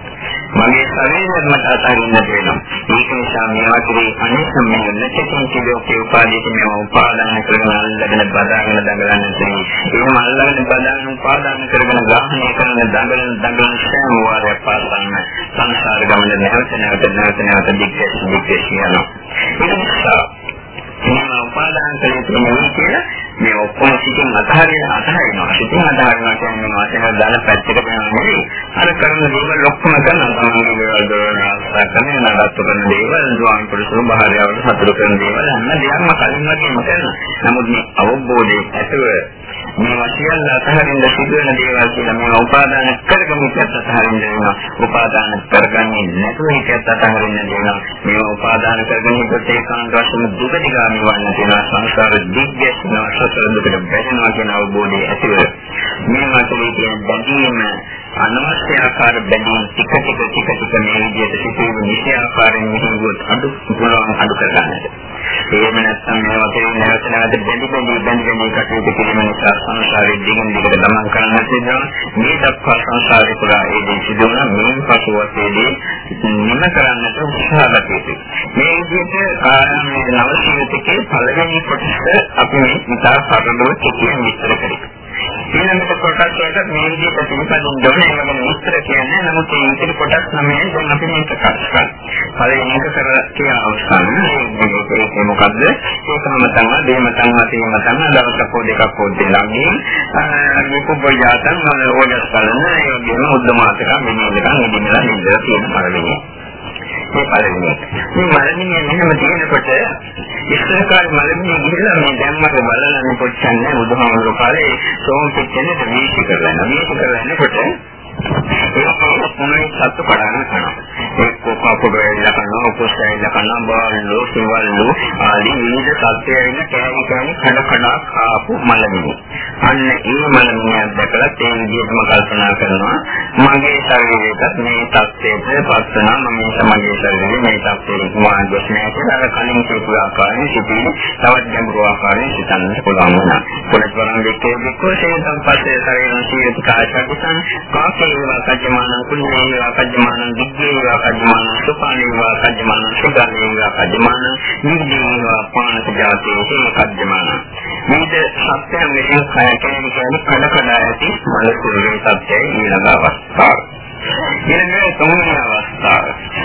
මගේ ශරීරයත් මට අතහරින්න වෙනවා ඒක නිසා මේවා කෙරේ අනිසම්මය නැතිකම් කියෝකේ උපාදීත මේවා උපාදාන කරගෙන අල්ලගෙන බදාගෙන දඟලන්න තියෙන්නේ එහෙම අල්ලගෙන බදාගෙන උපාදාන කරගෙන ග්‍රහණය කරන දඟලන දඟලන සෑම වාරයක් පාසන්න සංසාර ගමන නැවත නැවත නැවත නැවත දික්කස් දික්කස් යනවා. ඒ නිසා මේ උපාදාන කලේ තියෙනවා කියලා මේ ඔක්කොම සිතින් අතහරින අතහරිනවා. සිතින් අතහරිනවා කියන්නේ මාතේ දාන පැත්තකට යනවා නෙවෙයි. අර කරන දේවල් ඔක්කොම කරනවා. තමන්ගේ දේවල් දරනවා. කරන නඩත්තු කරන දේවල්, දුවන් පුරුෂු බාහිරවට සතුරු කරන දේවල් හැම දෙයක්ම කලින් වගේම කරනවා. නමුත් මේ අවබෝධයේ ඇතුව මේ වශයෙන් අතහරින්න සිදුවෙන දේවල් කියලා මේ උපාදාන කරගමු කියත් අතහරින්න වෙනවා. උපාදාන කරගන්නේ නැතුව හිතත් අතහරින්න වෙනවා. මේ උපාදාන කරගෙන හිතේ ඒකාන්ත වශයෙන් දුක දිගාමි වන්න තියෙනවා. සංසාර දිග්ගැස්නවා. සතර දුකට බැහැනවා කියන අවබෝධය ඇතිව මේ මාතේ කියන බැඳීම අනවශ්‍ය ආකාර බැඳීම් ටික ටික ටික ටික මේ විදිහට සිදුවෙන නිසි ආකාරයෙන් මෙහෙවුවොත් අඩු පුළුවන් අඩු කරගන්නට. එහෙම නැත්නම් මේ වගේ නැවත නැවත බැඳි බැඳි බැඳි බැඳි කටයුතු කිරීම නිසා සංසාරයේ දිගින් දිගට ගමන් කරන්න සිදුවන මේ දක්වා සංසාරේ පුරා ඒ දේ සිදුවන මේ පසුවතේදී නිම කරන්නට උත්සාහ ගත මේ විදිහට ආරම්භයේ නවසීවිතකේ පළවෙනි කොටස අපි මේ ඉතා සරලව කිසියම් විස්තර කරේ. ඊළඟට කොටස් වලට මේ විදිහට පිළිපදින්න ඕනේ ඒවම විස්තර කියන්නේ නමුත් මේ ඉතිරි කොටස් නමයෙන් දැන් අපි මේක ප්‍රකාශ කරනවා. පළවෙනි එක කර කියන අවස්ථාව මේක මොකද්ද? ඒකම තමයි දෙම තමයි තේම තමයි දවසක් හෝ දෙකක් හෝ දෙලන්නේ මේ කුබ්බයාතන් ඕජස් බලන ඒ වගේම උද්දමාතක මෙන්න දෙකක් මෙන්නලා නින්දලා තියෙන පළවෙනි. මේ පළවෙනි එක. මේ මරණිය මෙහෙම තියෙනකොට ඉස්සර කාලේ මලමිණි ගිහිල්ලා මේ දැම්මට බලන්න කොච්චන්නේ බුදුහාමුදුරුවෝ කාලේ සෝම් පිටින්නේ වීසි කරලා යනවා. වීසි කරලා යනකොට ඒක මොනේ සත්තු කඩන කරනවා. ඒක කොපපොඩේල කරනවා, උපසයිල කරනවා, බාලු, සිවල්ලු ආදී විවිධ සත්‍යයන් කෑලි කෑලි කඩ කඩ කාපු මලමිණි. අන්න ඒ මලමිණිය දැකලා ඒ විදිහටම කල්පනා කරනවා මගේ ශරීරයටත් මේ තත්ත්වයට පස්සනා මම මගේ ශරීරයේ මේ තත්ත්වයට වාග්යස් නැහැ කියලා අර කලින් කියපු ආකාරයෙන් සිටින තවත් ගැඹුරු ආකාරයෙන් සිතන්න පුළුවන් වුණා. පොළොස් වරන් දෙකේ විකෝෂයෙන් සම්පස්සේ ශරීරන සීල කායසකසන් කාසේ වේවා කජ්ජමාන කුණේ වේවා කජ්ජමාන දිග්ගේ වේවා කජ්ජමාන සුපානේ වේවා කජ්ජමාන සුගානේ වේවා කජ්ජමාන නිවිදේ වේවා පානක ජාතේ හේම කජ්ජමාන මේ සත්‍යයන් විසින් කය කියන්නේ කඩ කඩ ඇති මනස කුලේ සත්‍යය ඊළඟ අවස්ථාව ඊළඟ තුන්වෙනි අවස්ථාව.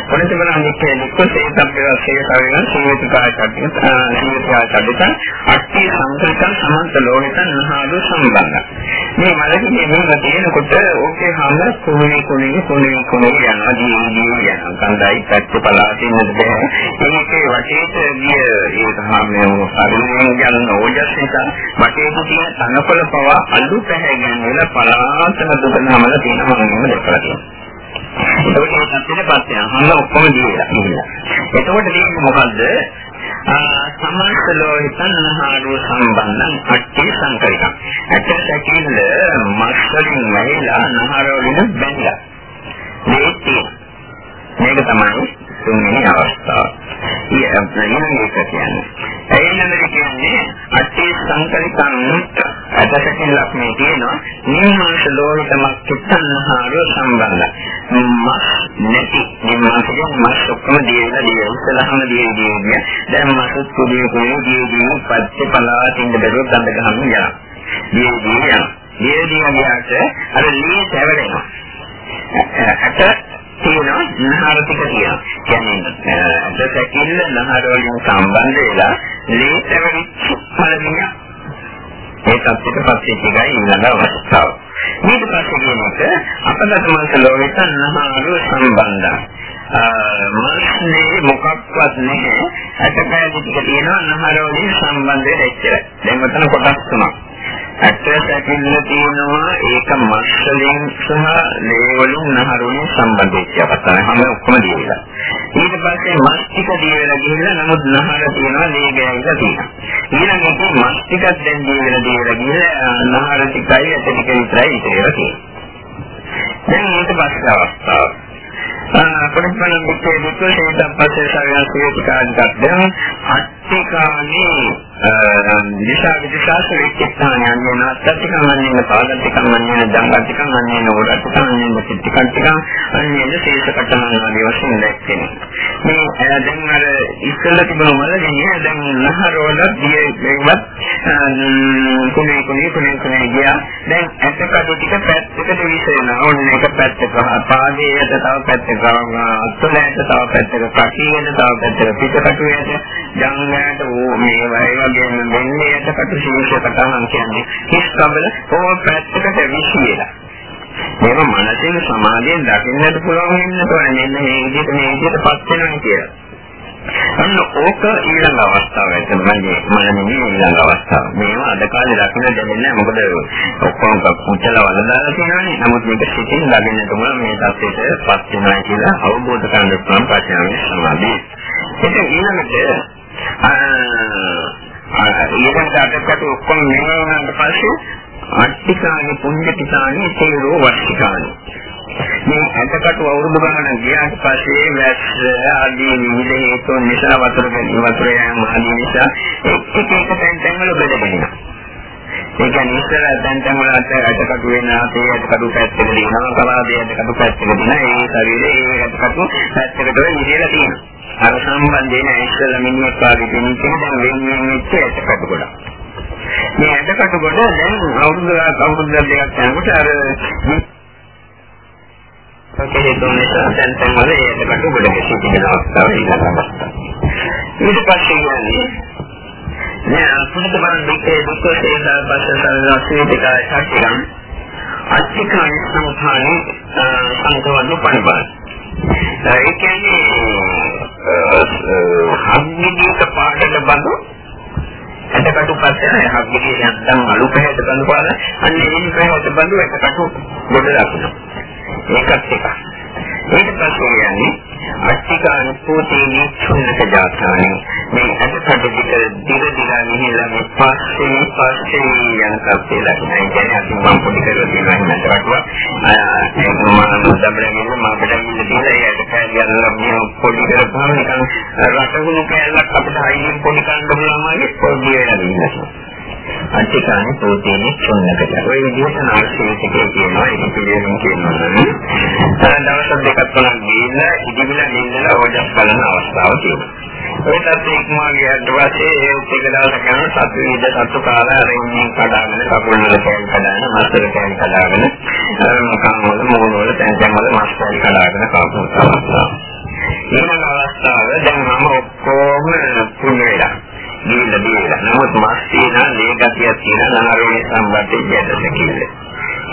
පොඩි බලන්නේ නිකුසේ සම්පේවා සේකරන සීමිතකා චඩිත සීමිතකා චඩිත අට්ටි සංකල්පන සමන්ත ලෝහිතන් නහාදු සම්බන්ධ. මේ මලකේ මෙන්න තියෙනකොට ඕකේ හැම කුණේ කුණේ කුණේ කුණේ යනවා දී දී යනවා. කන්දයි පැත්ත පලාතින් නේද? ඒකේ වටේට ගිය ඒක හැම හරියෙන් යන ඕජස් නිසා වටේට තියෙන තනකොළ පවා අලු පැහැගෙන වෙලා පලාතන දුකනමල තියෙනවා මම දැකලා තියෙනවා. එතකොට මේ සත්‍යෙට පස්සේ අහන්න ඔක්කොම දීලා ඉන්නවා. එතකොට තියෙන්නේ මොකද්ද? සමාසලෝහිතන් නහාරු සම්බන්ධං අට්ටි සංකරිකං. ඇට සැකිල්ල මස්වලින් වැහිලා නහරවලින් බැඳලා. මේක මේක තමයි තුන්වෙනි අවස්ථාව. ඊළඟ එක කියන්නේ. ඊළඟට කියන්නේ අට්ටි සංකලිතං අදසකින් ලක්ෂණේ තියෙනවා නිර්මාංශ ලෝහිතමක් කිත්තන්හාරෝ සම්බන්ධ. මස් නැති නිර්මාංශයෙන් මස් ඔක්කොම දියලා දියලා ඉස්සලහම දියේ දියේ දැන් මස් කුඩිය කුඩිය දියේ දියේ පච්ච පලාතින් බෙරුව ගඳ ගහන්න යනවා. දියේ දියේ යනවා. දියේ දියේ ගියාට අර ලී සැවරෙනවා. ඇට තියෙනවා නහර ටික තියෙනවා. කියන්නේ අදසකිල්ල නහර වලින් සම්බන්ධ වෙලා ලේසවෙච්ච පළමිය. ඒ තත්ත්වයට පස්සේ ටිකයි ඊළඟ අවස්ථාව. ඊට පස්සේ කියනකොට අපදත මනස ලෝකෙට නහර සම්බන්ධයි. මාස්නේ මොකක්වත් නැහැ. අතකය ටික තියෙනවා නහර වලින් සම්බන්ධ වෙච්ච. දැන් මෙතන කොටස් තුනක්. ඇටට ඇකිල්ල තියෙනවා ඒක මස් වලින් සහ ලේ වලින් නහරුනේ සම්බන්ධ වෙච්ච අවස්ථාවක්. හැම ඔක්කොම දීලා. ඊට පස්සේ මස් ටික දීලා ගිහිල්ලා නමුත් නහර තියෙනවා ලේ ගෑවිලා තියෙනවා. ඊළඟට මස් ටිකක් දැන් දීලා දීලා ගිහිල්ලා නහර ටිකයි ඇට ටික විතරයි ඉතිරිලා තියෙනවා. දැන් ඊට පස්සේ අවස්ථාව අපන මුත්තේ දුක හේතපස්සේ සායන සේතිකාන්තයෙන් අට්ඨිකානේ දිශා විදිශාස විචිත්තානයන් වෙන අත්‍යතිකමන්නේ පාදතිකමන්නේ දංගතිකමන්නේ නෝරතිකමන්නේ චිත්තකටික අන්නේ ශේෂකටම ආදී වශයෙන් දැක්කේ මේ දැන් අර ඉස්සෙල්ලා තිබුණ වලදී දැන් නහරවල දියේවත් කුණේ කුණේ කුණේ කුණේ ගියා. දැන් ඇටකඩු ටික පැත්තකට විසිරෙනවා ඕන එක පැත්තක පාදයට තව පැත්තක අත්වලට තව පැත්තක කටියට තව පැත්තක පිටකටුවට ජංගයට මේ වගේ වගේම වෙන්නේට කට ශීර්ෂකට නම් කියන්නේ හිස් කබල ඕ පැත්තකට විශ්ියලා මේක මනසේ සමාධියෙන් දකින්නට පුළුවන් වෙන්න ඕනේ මෙන්න මේ විදිහට මේ විදිහට පත් වෙනවා කියලා. අන්න ඕක ඊළඟ අවස්ථාව තමයි මම ඊළඟ අවස්ථාව. මේවා අද කාලේ දකින්න දෙන්නේ මොකද ඔක්කොම කුචල වලදාලා තියෙනවානේ. නමුත් මේක සිතින් දකින්නට උන මේ தත්ත්වයට පත් වෙනවා කියලා අවබෝධ කරගන්න පුළුවන් ප්‍රඥාවේ සමාධිය. ඒක ඊළඟට ඊළඟට අදකට ඔක්කොම මේ වුණාට පස්සේ අට්ටිකානි පුඤ්ඤතිකානි තේරෝ වස්තිකානි මේ අටකට අවුරුදු ගණන ගියාට පස්සේ වැස්ස ආදී විවිධ හේතු නිසා වතුර වතුර යෑම ආදී නිසා එක් එක එක තැන් තැන් වල බෙදගෙනවා ඒ කියන්නේ ඉස්සර දැන් තැන් වල අටකට වෙන අපේ අටකට පැත්තක දිනනවා කලාවේ අටකට පැත්තක දින ඒ ශරීරයේ ඒ අටකට පැත්තකට විදිහලා තියෙනවා. අර සම්බන්ධයෙන් ඉස්සෙල්ලා මිනිහෙක් වාගේ දෙන්නේ දැන් වෙන වෙන වෙච්ච ඇටකට ගොඩක්. මේ ඇටකට ගොඩ දැන් අවුරුදු අවුරුදු දෙකක් යනකොට අර ඔකේ දුන්නේ දැන් දැන් වල ඇටකට ගොඩ ගැසී තියෙන අවස්ථාව ඊළඟ අවස්ථාව. ඊට පස්සේ යන්නේ නෑ අපිට බලන්න මේකේ දුක හේදා පස්සේ සාස්ත්‍රික ශක්තියන් අත්‍යකයි සම්භාණි සංකවන්න පරිපාලන ඒ කියන්නේ හම්මිදීක පාඩක බඳු එතකට පස්සේ හම්මිදී නැත්තම් අලු පැහැට බඳු පාන. අන්න ඒ පැහැට බඳු එතකට ගොඩ ලකුණු ඒකත් එකක්. ඊට පස්සේ කියන්නේ අට්ටිකානුපෝතේනි චුන්නක ජාතානි මේ අටකට පිට දිර දිලා නිහිලා මේ පස්සේ පස්සේ යන කප්පේ ලක්ෂණයි කියන්නේ අපි මම පොඩි කරලා තියෙනවා හිමන්ට වටුවා ඒක මම දබලගෙන මම බඩගින්න දීලා ඒකට කෑල්ලා මේ පොඩි කරපුවා නිකන් රටගුණ කෑල්ලක් අපිට අයින් පොඩි කන්න බලනවා පොඩි වෙලා ඉන්නවා අට්ටිකානි ප්‍රෝතීනි චුන්නකට. ඔය විදිහට නාශීතිකේ කියනවා ඒක පිළිවෙලින් කියනවා නම් දවස් දෙකක් තුනක් ගිහිල්ලා ඉදිමිලා නින්දලා ඕජස් බලන අවස්ථාව තියෙනවා. ඔය තත් එක්මා ගියට පස්සේ ඒ ටික දවසක් යන සතු විද සතු කාලා රෙන්නේ කඩාගෙන කකුල් වල කෑල් කඩාගෙන මාස්තර කෑල් කඩාගෙන කම් වල මොන වල තැන් තැන් වල මාස්තර කඩාගෙන කාපු අවස්ථාව. ඊළඟ අවස්ථාව දැන් මම ඔක්කොම පුණ්‍ය වෙලා දීලා දීලා. නමුත් මාස් තියෙන ලේ ගතිය තියෙන නහරේ සම්බන්ධයෙන් යැදෙන්න කිව්වේ.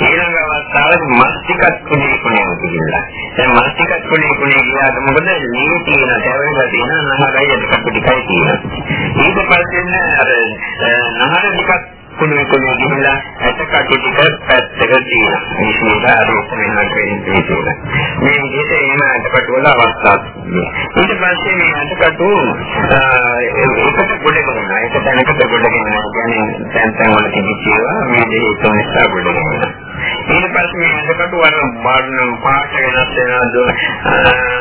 ඊළඟ අවස්ථාවේ මස් ටිකක් කුණේ කුණේ කියලා. දැන් මස් ටිකක් කුණේ කුණේ ගියාට මොකද ලේ තියෙන තැවෙලා තියෙන නහරයි දෙකක් ටිකයි තියෙනවා. ඊට පස්සේ අර නහර ටිකක් කුණේ කුණේ ගිහිල්ලා ඇට කටි ටික පැත්තක තියෙනවා. මේ සීල අර වෙනස් වෙන්නේ තියෙනවා. මේ විදිහට එහෙම ඇට කටු වල අවස්ථාවක්. ඊට පස්සේ මේ ඇට කටු ඒකට ගොඩ ගන්නවා. ඒක දැනකට ගොඩ ගන්නවා. කියන්නේ තැන් තැන් වල තිබිච්චේවා මේ දෙහි තොනස්සා ගොඩ ගන්නවා. ඊට පස්සේ මේ ඇට කටු වල බාරන පාට වෙනස් වෙනවා.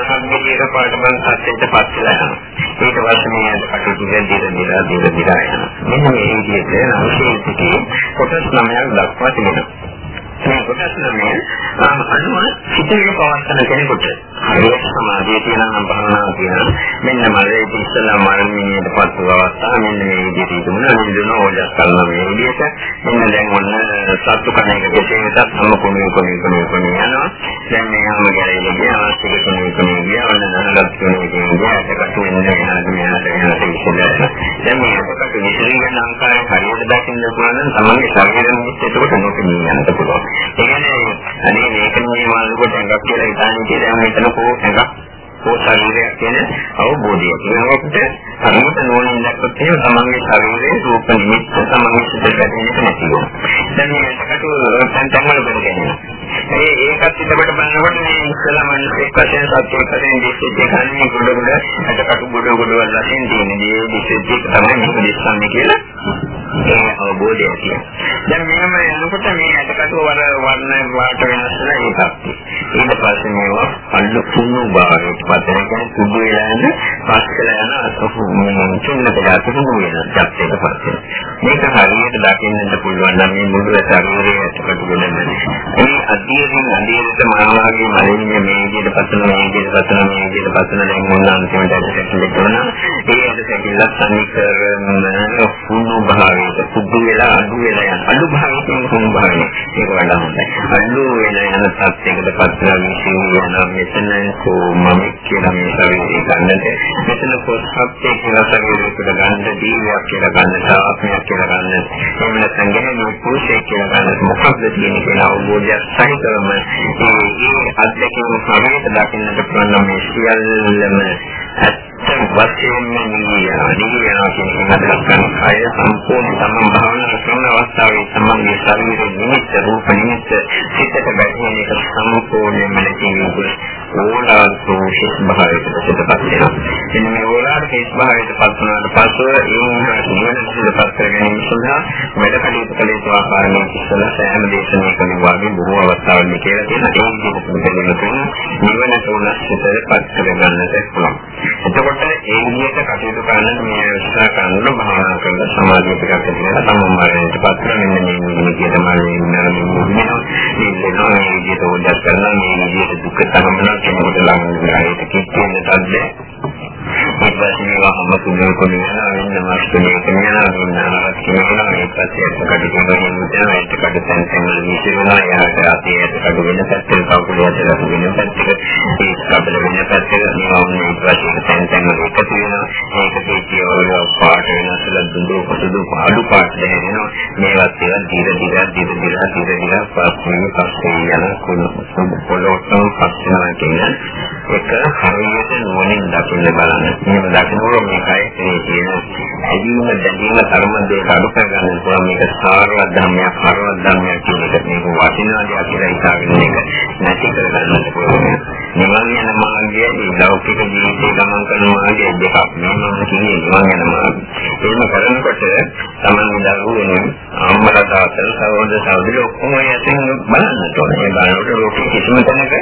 හම්බෙලියක පාට බං සත්‍යෙට පස්සලා යනවා. ඊට පස්සේ මේ ඇට කටු ටික දිර දිර දිර දිර යනවා. මෙන්න මේ විදිහට අවශ්‍ය සිටී කොටස් නමයක් දක්වා තිබෙනවා. මේ කොටස් නමය අනුව සිටින පවත්තන කෙනෙකුට හරියට සමාධිය තියෙනවා භාවනාව තියෙනවා. මෙන්න මරේ ඉස්සලා මරණයට පත් වූ අවස්ථාව මෙන්න මේ විදිහට ඉදුණා නිදුන ඕජස් කරන මේ විදිහට මෙන්න දැන් ඔන්න සත්තු කණ එක කෙසේවත් සම කුණු කුණු කුණු කුණු යනවා. දැන් මේ හැම ගැලේ ගියා ආස්තික කුණු කුණු ගියා ඔන්න නහලත් කුණු කුණු ගියා ඒකට වෙන වෙනද මෙයාට වෙනද ඉස්සලා. දැන් මේ අපකට විශ්ලේෂණ අංකාරය හරියට දකින්න පුළුවන් නම් තමන්ගේ ශරීරෙ මිත් එතකොට නොකෙමින් යන්නත් පුළුවන්. ඒ කියන්නේ අනේ මේක මේ මාළුකට එකක් කියලා හිතන්නේ කියලා මෙතන කෝ එකක් කෝ ශරීරයක් කියන අවබෝධය. ඒකට අනුමත නොවන දැක්කොත් එහෙම තමන්ගේ ශරීරයේ රූප නිමිත්ත තමන්ගේ සිතට දැනෙන්නේ නැති වෙනවා. දැන් මේකට තැන් තැන් වල බලන්නේ. ඒ ඒකත් පිටකට බලනකොට මේ ඉස්සලා මිනිස්සෙක් වශයෙන් සත්‍යයක් වශයෙන් දිස්සෙච්ච කන්නේ ගොඩ ගොඩ අටකට ගොඩ ගොඩ වල වශයෙන් තියෙන දේ දිස්සෙච්ච තමයි මේක දිස්සන්නේ කියලා ඒ අවබෝධය තියෙනවා. දැන් මෙහෙම යනකොට මේ අටකට වර වර්ණ වාට වෙනස් වෙන එකක්. ඊට පස්සේ මේවා අල්ලු කුණු භාවයට පතන කියන්නේ සුදු වෙලා යන පස්සල යන අසහු චුන්නට ගන්න වෙන ජප්තේක පස්සේ මේක හරියට දකින්නට පුළුවන් නම් මේ මුළු ශරීරයේ ඇතුළට ගොඩනැගෙන මේ අධීරින් අධීරට මානවාගේ මලින්ය මේ විදිහට පතන මේ විදිහට පතන මේ විදිහට පතන දැන් මොන අන්තිමට ඇටසැකිලි කරන ඒ ඇටසැකිල්ල සමීකරණ කුණු භාවයට සුදු වෙලා අඩු වෙලා යන. අඩු භාවයෙන් කුණු භාවය ඒක වඩා හොඳයි. අඩු වෙලා යන තත්යකට පත්ලා විශ්ව යන මෙතන කෝ මම කියලා මේ ශරීරය ගන්නට මෙතන කොස්සක්ේ කියලා ශරීරයකට ගන්න දීවියක් කියලා ගන්න සාත්මයක් කියලා ගන්න. එහෙම නැත්නම් ගැහෙන පුරුෂයෙක් කියලා ගන්න මොකක්ද තියෙන්නේ කියලා අවබෝධය සහිතවම මේ අත්දැකීම් හරියට දකින්නට පුළුවන් මේ සියල්ලම වශයෙන් නිවියනවා නිවියනවා කියන එක අදහස් කරන අය සම්පූර්ණ තමන් භාවනා කරන අවස්ථාවේ තමන්ගේ ශරීරයේ නිමිත්ත රූප නිමිත්ත සිතට බැහැ එක සම්පූර්ණයෙන්ම නැතිවෙන්නේ ඕලාරික ශේෂ භාවයට පිටපත් වෙනවා. එන්න මේ ඕලාරික ශේෂ භාවයට පත් වුණාට පස්සෙ ඒ වුණාට නිවන පිටපත් කර ගැනීම සඳහා වැඩ කටයුතු කළ යුතු ආකාරයෙන් ඉස්සලා සෑම දේශනාවකම වාගේ බොහෝ අවස්ථාවලදී කියලා තියෙන ඒ විදිහට නිවනට උනස් පිටපත් කර ගන්නට පුළුවන්. එතකොට ඒ විදිහට කටයුතු කරන්න මේ උත්සාහ කරන භාවනා කරන සමාධිය ටිකක් තියෙනවා තමන් මාර්ගයට පත් කරගෙන මෙන්න මේ විදිහට මාර්ගයෙන් යනවා මේ විදිහට උදස් කරන මේ විදිහට දුක තමන්ලා කෙනෙකුට ළඟ වෙලා ඒක කිච්චෙන්නටත් බැහැ ඊට පස්සේ මේවා හැම කුණේ කුණේ යනවා වෙන මාස්තුනේ කියනවා වෙනවත් කියනවා ඊට පස්සේ ඒකට කියනවා මුතන ඒකට තැන් තැන් වල විසිරෙනවා යාට අතේට කඩ වෙන පැත්තට කවුරුලට වෙන පැත්තට ඒ කබල වෙන පැත්තට මේවා ඊට පස්සේ තැන් තැන් වල එකතු වෙනවා ඒක දෙකේ වල පාට වෙනසලා දුඳු කොටු පාඩු පාට දෙනවා මේවත් ඒවා දීර දීර දීර දීර දීර දීර පස්සේ පස්සේ යන කුණු පොළොට්ටම් පස්සේ කියන එක හරියට නෝනින් දකින්න බලන්න. මේක දකිනකොට මේකයි මේ කියන ඇදීම දැනීම ධර්ම දෙක අඩු කරගන්න පුළුවන්. මේක සාරවත් ධර්මයක් හරවත් ධර්මයක් කියන එක. මේක වටිනා දෙයක් කියලා හිතාගෙන ඒක නැති කරගන්න පුළුවන්. නිවන් යන මාර්ගය මේ ලෞකික ජීවිතේ ගමන් කරන මාර්ගය දෙකක්. මේ මම කියන්නේ නිවන් යන මාර්ගය. එහෙම කරනකොට තමන්ගේ දරුවෝ අම්මලා තාත්තලා සහෝදර සහෝදරියෝ ඔක්කොම යටින් බලන්නට ඕනේ. බලනකොට ලෝකෙ කිසිම තැනක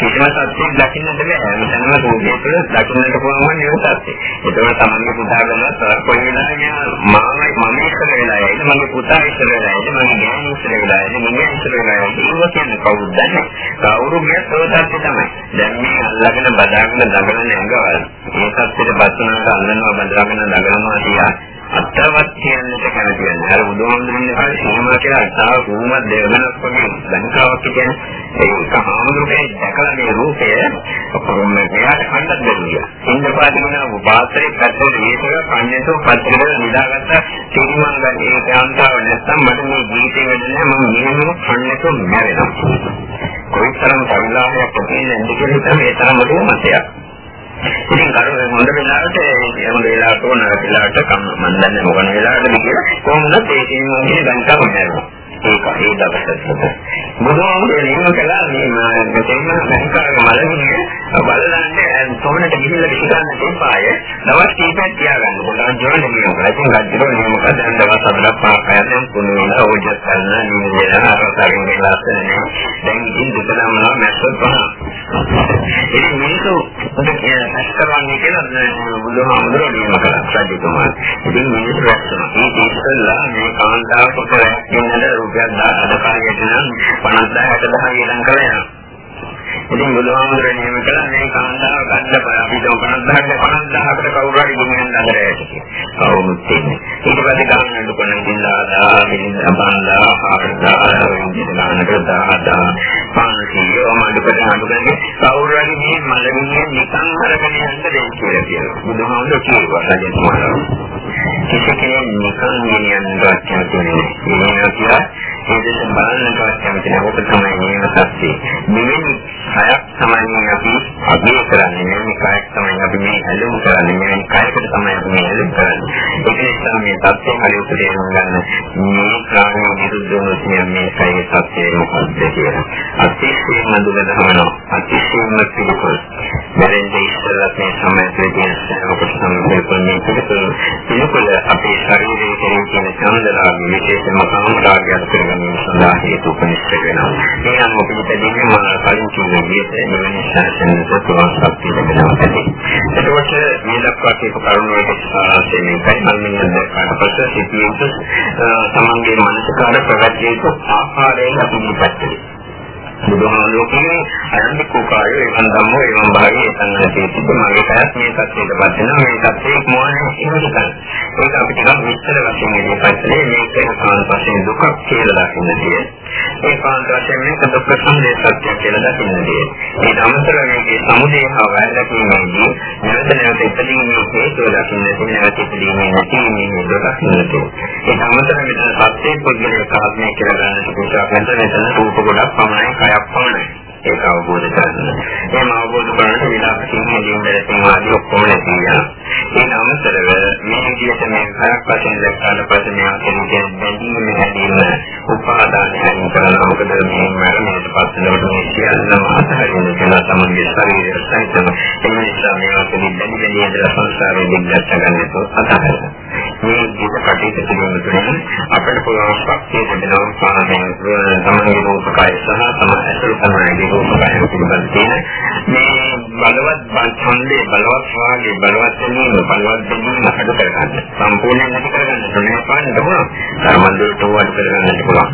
කිසිම සත්‍යයක් දකින්නට බෑ. මෙතනම රූපේ තුළ දකින්නට පුළුවන් නේ සත්‍ය. ඒකම තමන්ගේ පුතා ගන්න කොයි වෙලාවෙ මාමයි මම ඉස්සර වෙලා යයිද? මගේ පුතා ඉස්සර වෙලා යයිද? මගේ ගෑණි ඉස්සර වෙලා යයිද? මගේ ඉස්සර වෙලා යයිද? ඒක කියන්නේ කවුද දන්නේ? කවුරු ගියත් ඔය සත්‍ය තමයි. දැන් මේ අල්ලගෙන බදාගෙන දඟලන ඇඟවල මේ සත්‍යෙට බස්සනකට අල්ලනවා බදාගෙන දඟලනවා කියලා අත්‍යවත් කියන්නට කැමති වෙනවා. අර බුදුහාමුදුරනේ කාලේ සිනමා කියලා අත්තාව රූමත් දෙවනක් වගේ ලංකාවක් කියන්නේ ඒක හාමුදුරනේ දැකලා මේ රූපය කොහොම මෙයාට කන්නත් බැරිය. ඉන්න පාටින වාසයේ පැත්තට විශේෂ කන්නේතෝ පත්‍රවල නිදාගත්ත තිරිමංගල් ඒ කාන්තාව නැත්තම් මට මේ ජීවිතේ වෙන්නේ මම නියමව කන්නේතෝ මැරෙනවා. කොයිතරම් පරිලාහයක් තියෙනවද කියලා මේ තරම රෝමතයක්. ඉතින් කරුණ හොඳ වෙලාවට හොඳ වෙලාවට ඕන වෙලාවට කම් මම දන්නේ මොකන වෙලාවටද කියලා කොහොමද ඒ කියන්නේ ගණකම නෑනවා ඒක ඒ දවසට. බුදුහාමුදුරේ නියම කළා මේ මෙතෙන්න සංකාරක මලමිනේ බලන්නේ කොමනට ගිහිල්ලා විශ්වාසන්න දෙපාය. දවස් කීපයක් තියාගන්න පුළුවන් ජොරණ නියම කරලා ඉතින් ගජ්ජරෝ නියම කරලා දැන් දවස් හතරක් පහක් යනකම් කුණු වෙලා ඕජස් කරන නිවිදලා ආරතරින් වෙලා නැහැ දැන් ඉතින් දෙතනම නැස්සත් පහ ඉතින් මේක අස්තරවන්නේ කියලා බුදුහාමුදුරේ නියම කළා සජිතුමා ඉතින් මිනිස්සු රැස්නවා මේ ඉස්සෙල්ලා මේ කාන්තාව කොට රැස්වෙන්නද රුපියල් 10 කාලයකට නම් 50000 60000 ඊළඟ කරලා යනවා. ඉතින් බුදුහාමුදුරනේ නියම කළා මේ කාන්තාව ගන්න බෑ. අපි 50000කට 50000කට කවුරු හරි ගෙනියන්න හදලා කවුරුත් තියෙන්නේ. ඊට පස්සේ ගන්නට කොන ඉඳලා දා මිනිහ බන්දා ආහාරදා විඳිනානකට දාදා පාන්සියෝ මඩකට අඳුරන්නේ කවුරු හරි මේ මලමිණිය නිකන් අරගෙන යන්න දෙන්න කියලා කියනවා. බුදුහාමුදුර කියනවා රජතුමාලා. කිසි කෙනෙක් නිකන් ගෙනියන්නවත් කැමති නෑ. ඒ නිසා ඒ දෙස බලන්නවත් කැමති නෑ. ඔක තමයි නියම සත්‍යය. මෙවැනි හයක් තමයි අපි අගය කරන්නේ මෙවැනි කයක් තමයි අපි මේ ඇලුම් කරන්නේ මෙවැනි කයකට තමයි අපි මේ ඇලුම් කරන්නේ. ඒක නිසා මේ தත්ත්වය හරියට තේරුම් ගන්න මේ ප්‍රාණය විරුද්ධ වුණොත් මේ කයේ தත්ත්වය මොකක්ද කියලා. අතිශයින්ම දුරදහමනවා අතිශයින්ම පිළිකුල්. මෙරෙන්ද ඉස්සරහට මේ සමය ප්‍රතිස් ඔබ සම්පූර්ණ මේ පිළිකුල් පිළිකුල අපේ ශරීරයේ කෙරෙහි තියෙන ඡන්දරාගය විශේෂයෙන්ම කාමරාගය අතර ගැනීම සඳහා හේතු උපනිෂ්ඨ වෙනවා. මේ අනුව පිළිපැදීමේ මා කලින් කියන විදිහට මෙවැනි ශාසනයක පුරා ශක්තිය ලැබෙනවා ඇති. එතකොට මේ දක්වා කියපු කරුණු වලට සාරාංශය මේකයි මම මෙන්න දැක්කාට පස්සේ සිටියුත් තමන්ගේ මනසකාර ප්‍රවැත්තිය යුතු ආකාරයෙන් අපි පිළිපැත්තේ. බුදුහාමුදුරුවෝ කියන්නේ අයන්කෝ කායෝ එවන් ධම්මෝ එවන් භාගී එතනදී තිබු මගේ පැයක් මේ තත්ත්වයටපත් වෙනවා. මේ තත්ත්වයේ මොහොනේ ඉන්නකන් ඒක අපිට ටිකක් විස්තර වශයෙන් ඉදිරිපත්ලේ මේක කාන් වශයෙන් දුක කියලා දකින්නදී ඒ කාන් වශයෙන් මේක දුක් සම්දේ සත්‍ය කියලා දකින්නදී මේ ධම්මතර මේකේ සමුදේ හා වැළකීමේදී නැවත නැවත ඉදීමේ හේතුව දකින්නදී නැවත ඉදීමේ නැතිවීමේ දුක දකින්නදී ඒ ධම්මතර මෙතන සත්‍ය පුද්ගලයා කාත්මය කියලා ගන්න කුසාව මෙතන මෙතන රූප ගොඩක් පමණයි කයක් පමණයි. ඒක අවබෝධ කරගන්න. එහෙම අවබෝධ කරගන්න විලාස සිංහලෙන් දැසින් ආදී ඔක්කොම නැති යනවා. ඒ නමතරව මේ විදිහට මේ කරක් වශයෙන් දැක්කාට පස්සේ මේ අතරින් බැඳීම හැදීම උපාදානයන් කරනවා. මොකද මේ මරණයට පස්සෙනකොට මේ සියල්ලම අතහරින්න කියලා තමයි ශරීරය සහිතව. ඒ නිසා මේ අතරින් බැඳි බැඳි ඉඳලා සංසාරයේ දිගට ගන්නට අතහරින්න. මේ විදිහට කටයුතු කිරීම තුළින් අපිට පුළුවන් ශක්තිය ලැබෙනවා පාරමී තමන්ගේ රූපකය සහ තම ඇසුරු කරන රූපකය පිළිබඳ තියෙන මේ බලවත් ඡන්දේ බලවත් වාගේ බලවත් වෙනීම බලවත් වෙනීම අඩු කරගන්න. සම්පූර්ණයෙන් නැති කරගන්න ඕනේ පාන්න පුළුවන්. කර්මන්දේට වඩ කරගන්නත් පුළුවන්.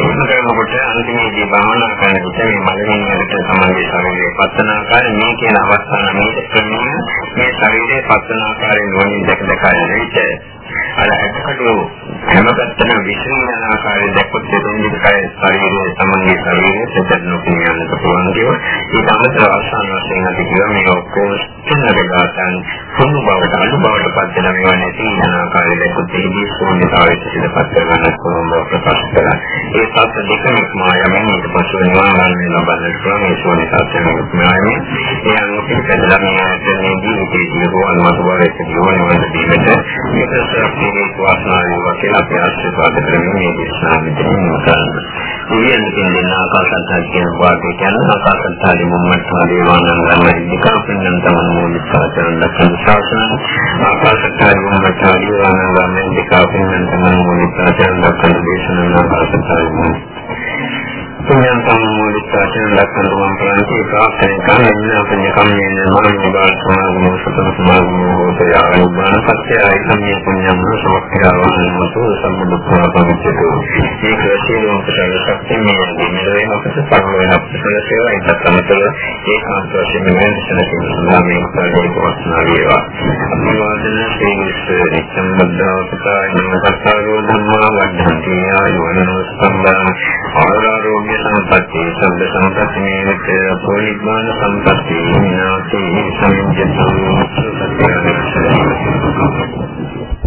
ඒක කරනකොට අන්තිමේදී භාවනා කරන විට මේ මනරින් වලට සමාධි ශරීරයේ පත්තන ආකාරය මේ කියන අවස්ථාන මේ ක්‍රමයෙන් මේ ශරීරයේ පත්තන ආකාරයෙන් වලින් දැක දැක යන විට අර ඇටකඩු හැම පැත්තම විශ්ින් යන ආකාරය දැක්කොත් දෙන්නේ කය ශරීරයේ සමන්ගේ ශරීරයේ සෙතන කියන්නත් පුළුවන් කියව. ඒක අමතර අවසාන වශයෙන් අපි කියව මේ ඔක්කොම තුනකටන් කුණු බවට අනු බවට පත් වෙන මේවා නැති යන ආකාරය දැක්කොත් එහිදී ශූන්‍යතාවයට සිදුපත් කරගන්න පුළුවන් බව ප්‍රකාශ කළා. ඒ සත්‍ය දෙකම මායමෙන් ඊට පස්සේ නිවාරණ වෙන ලබන්නට පුළුවන් ඒ ශූන්‍යතාවයෙන් මායමෙන් ඒ අනුව පිළිපැදලා මේ ආයතනයේ ජීවිතයේ ජීවන මතවරේ ජීවන වල දීමට මේක මේ වාසනාව වේවා කියලා අපි ආශිර්වාද කරමින් මේ දේශනාව මෙතනින් කරනවා. උයන් කියන ආකාශත්තා කියන වාක්‍යය කියන ආකාශත්තාදී මොම්මත්තා දේවානන්ද මහින්දික අපින්නම් තමන් මූලික සාචරණ දක්වන ශාසන ආකාශත්තාදී මොම්මත්තා දේවානන්ද මහින්දික අපින්නම් තමන් මූලික සාචරණ දක්වන දේශනාව ආකාශත්තාදී පුඤ්ඤං සම්මෝදිතාචන ලක්ඛන මම ප්‍රාන්ති ප්‍රාර්ථනා කරන අපේ කම්මේන මනෝ බාල සමාගම සතන සමාගම හෝතය ආයුබාන සත්‍යයි සම්මිය පුඤ්ඤං සමක්ඛයාවන් මතු සම්බුද්ධා පවිච්චතු මේ ක්‍රේශීලෝ කුසල ශක්තිය මේ මෙලොවේ අපට පරම වෙන අපසල සේවා ඉදත් අමතර ඒකාන්ත වශයෙන් මෙන්න සැලකීම සඳහා මේ උපකාරී වස්නා වේවා අභිවාදන ශ්‍රේණිස්ස නිච්ඡම් බද්ධාවතා ඉන්නකතරෝ ධම්මා වද්ධන්ති ආයුවනෝ සම්බන් ආරෝග්‍ය සම්පatti සම්බ සම්පatti මේක පොලිග්මාන සම්පatti නාති සමිජ්ජ සම්පatti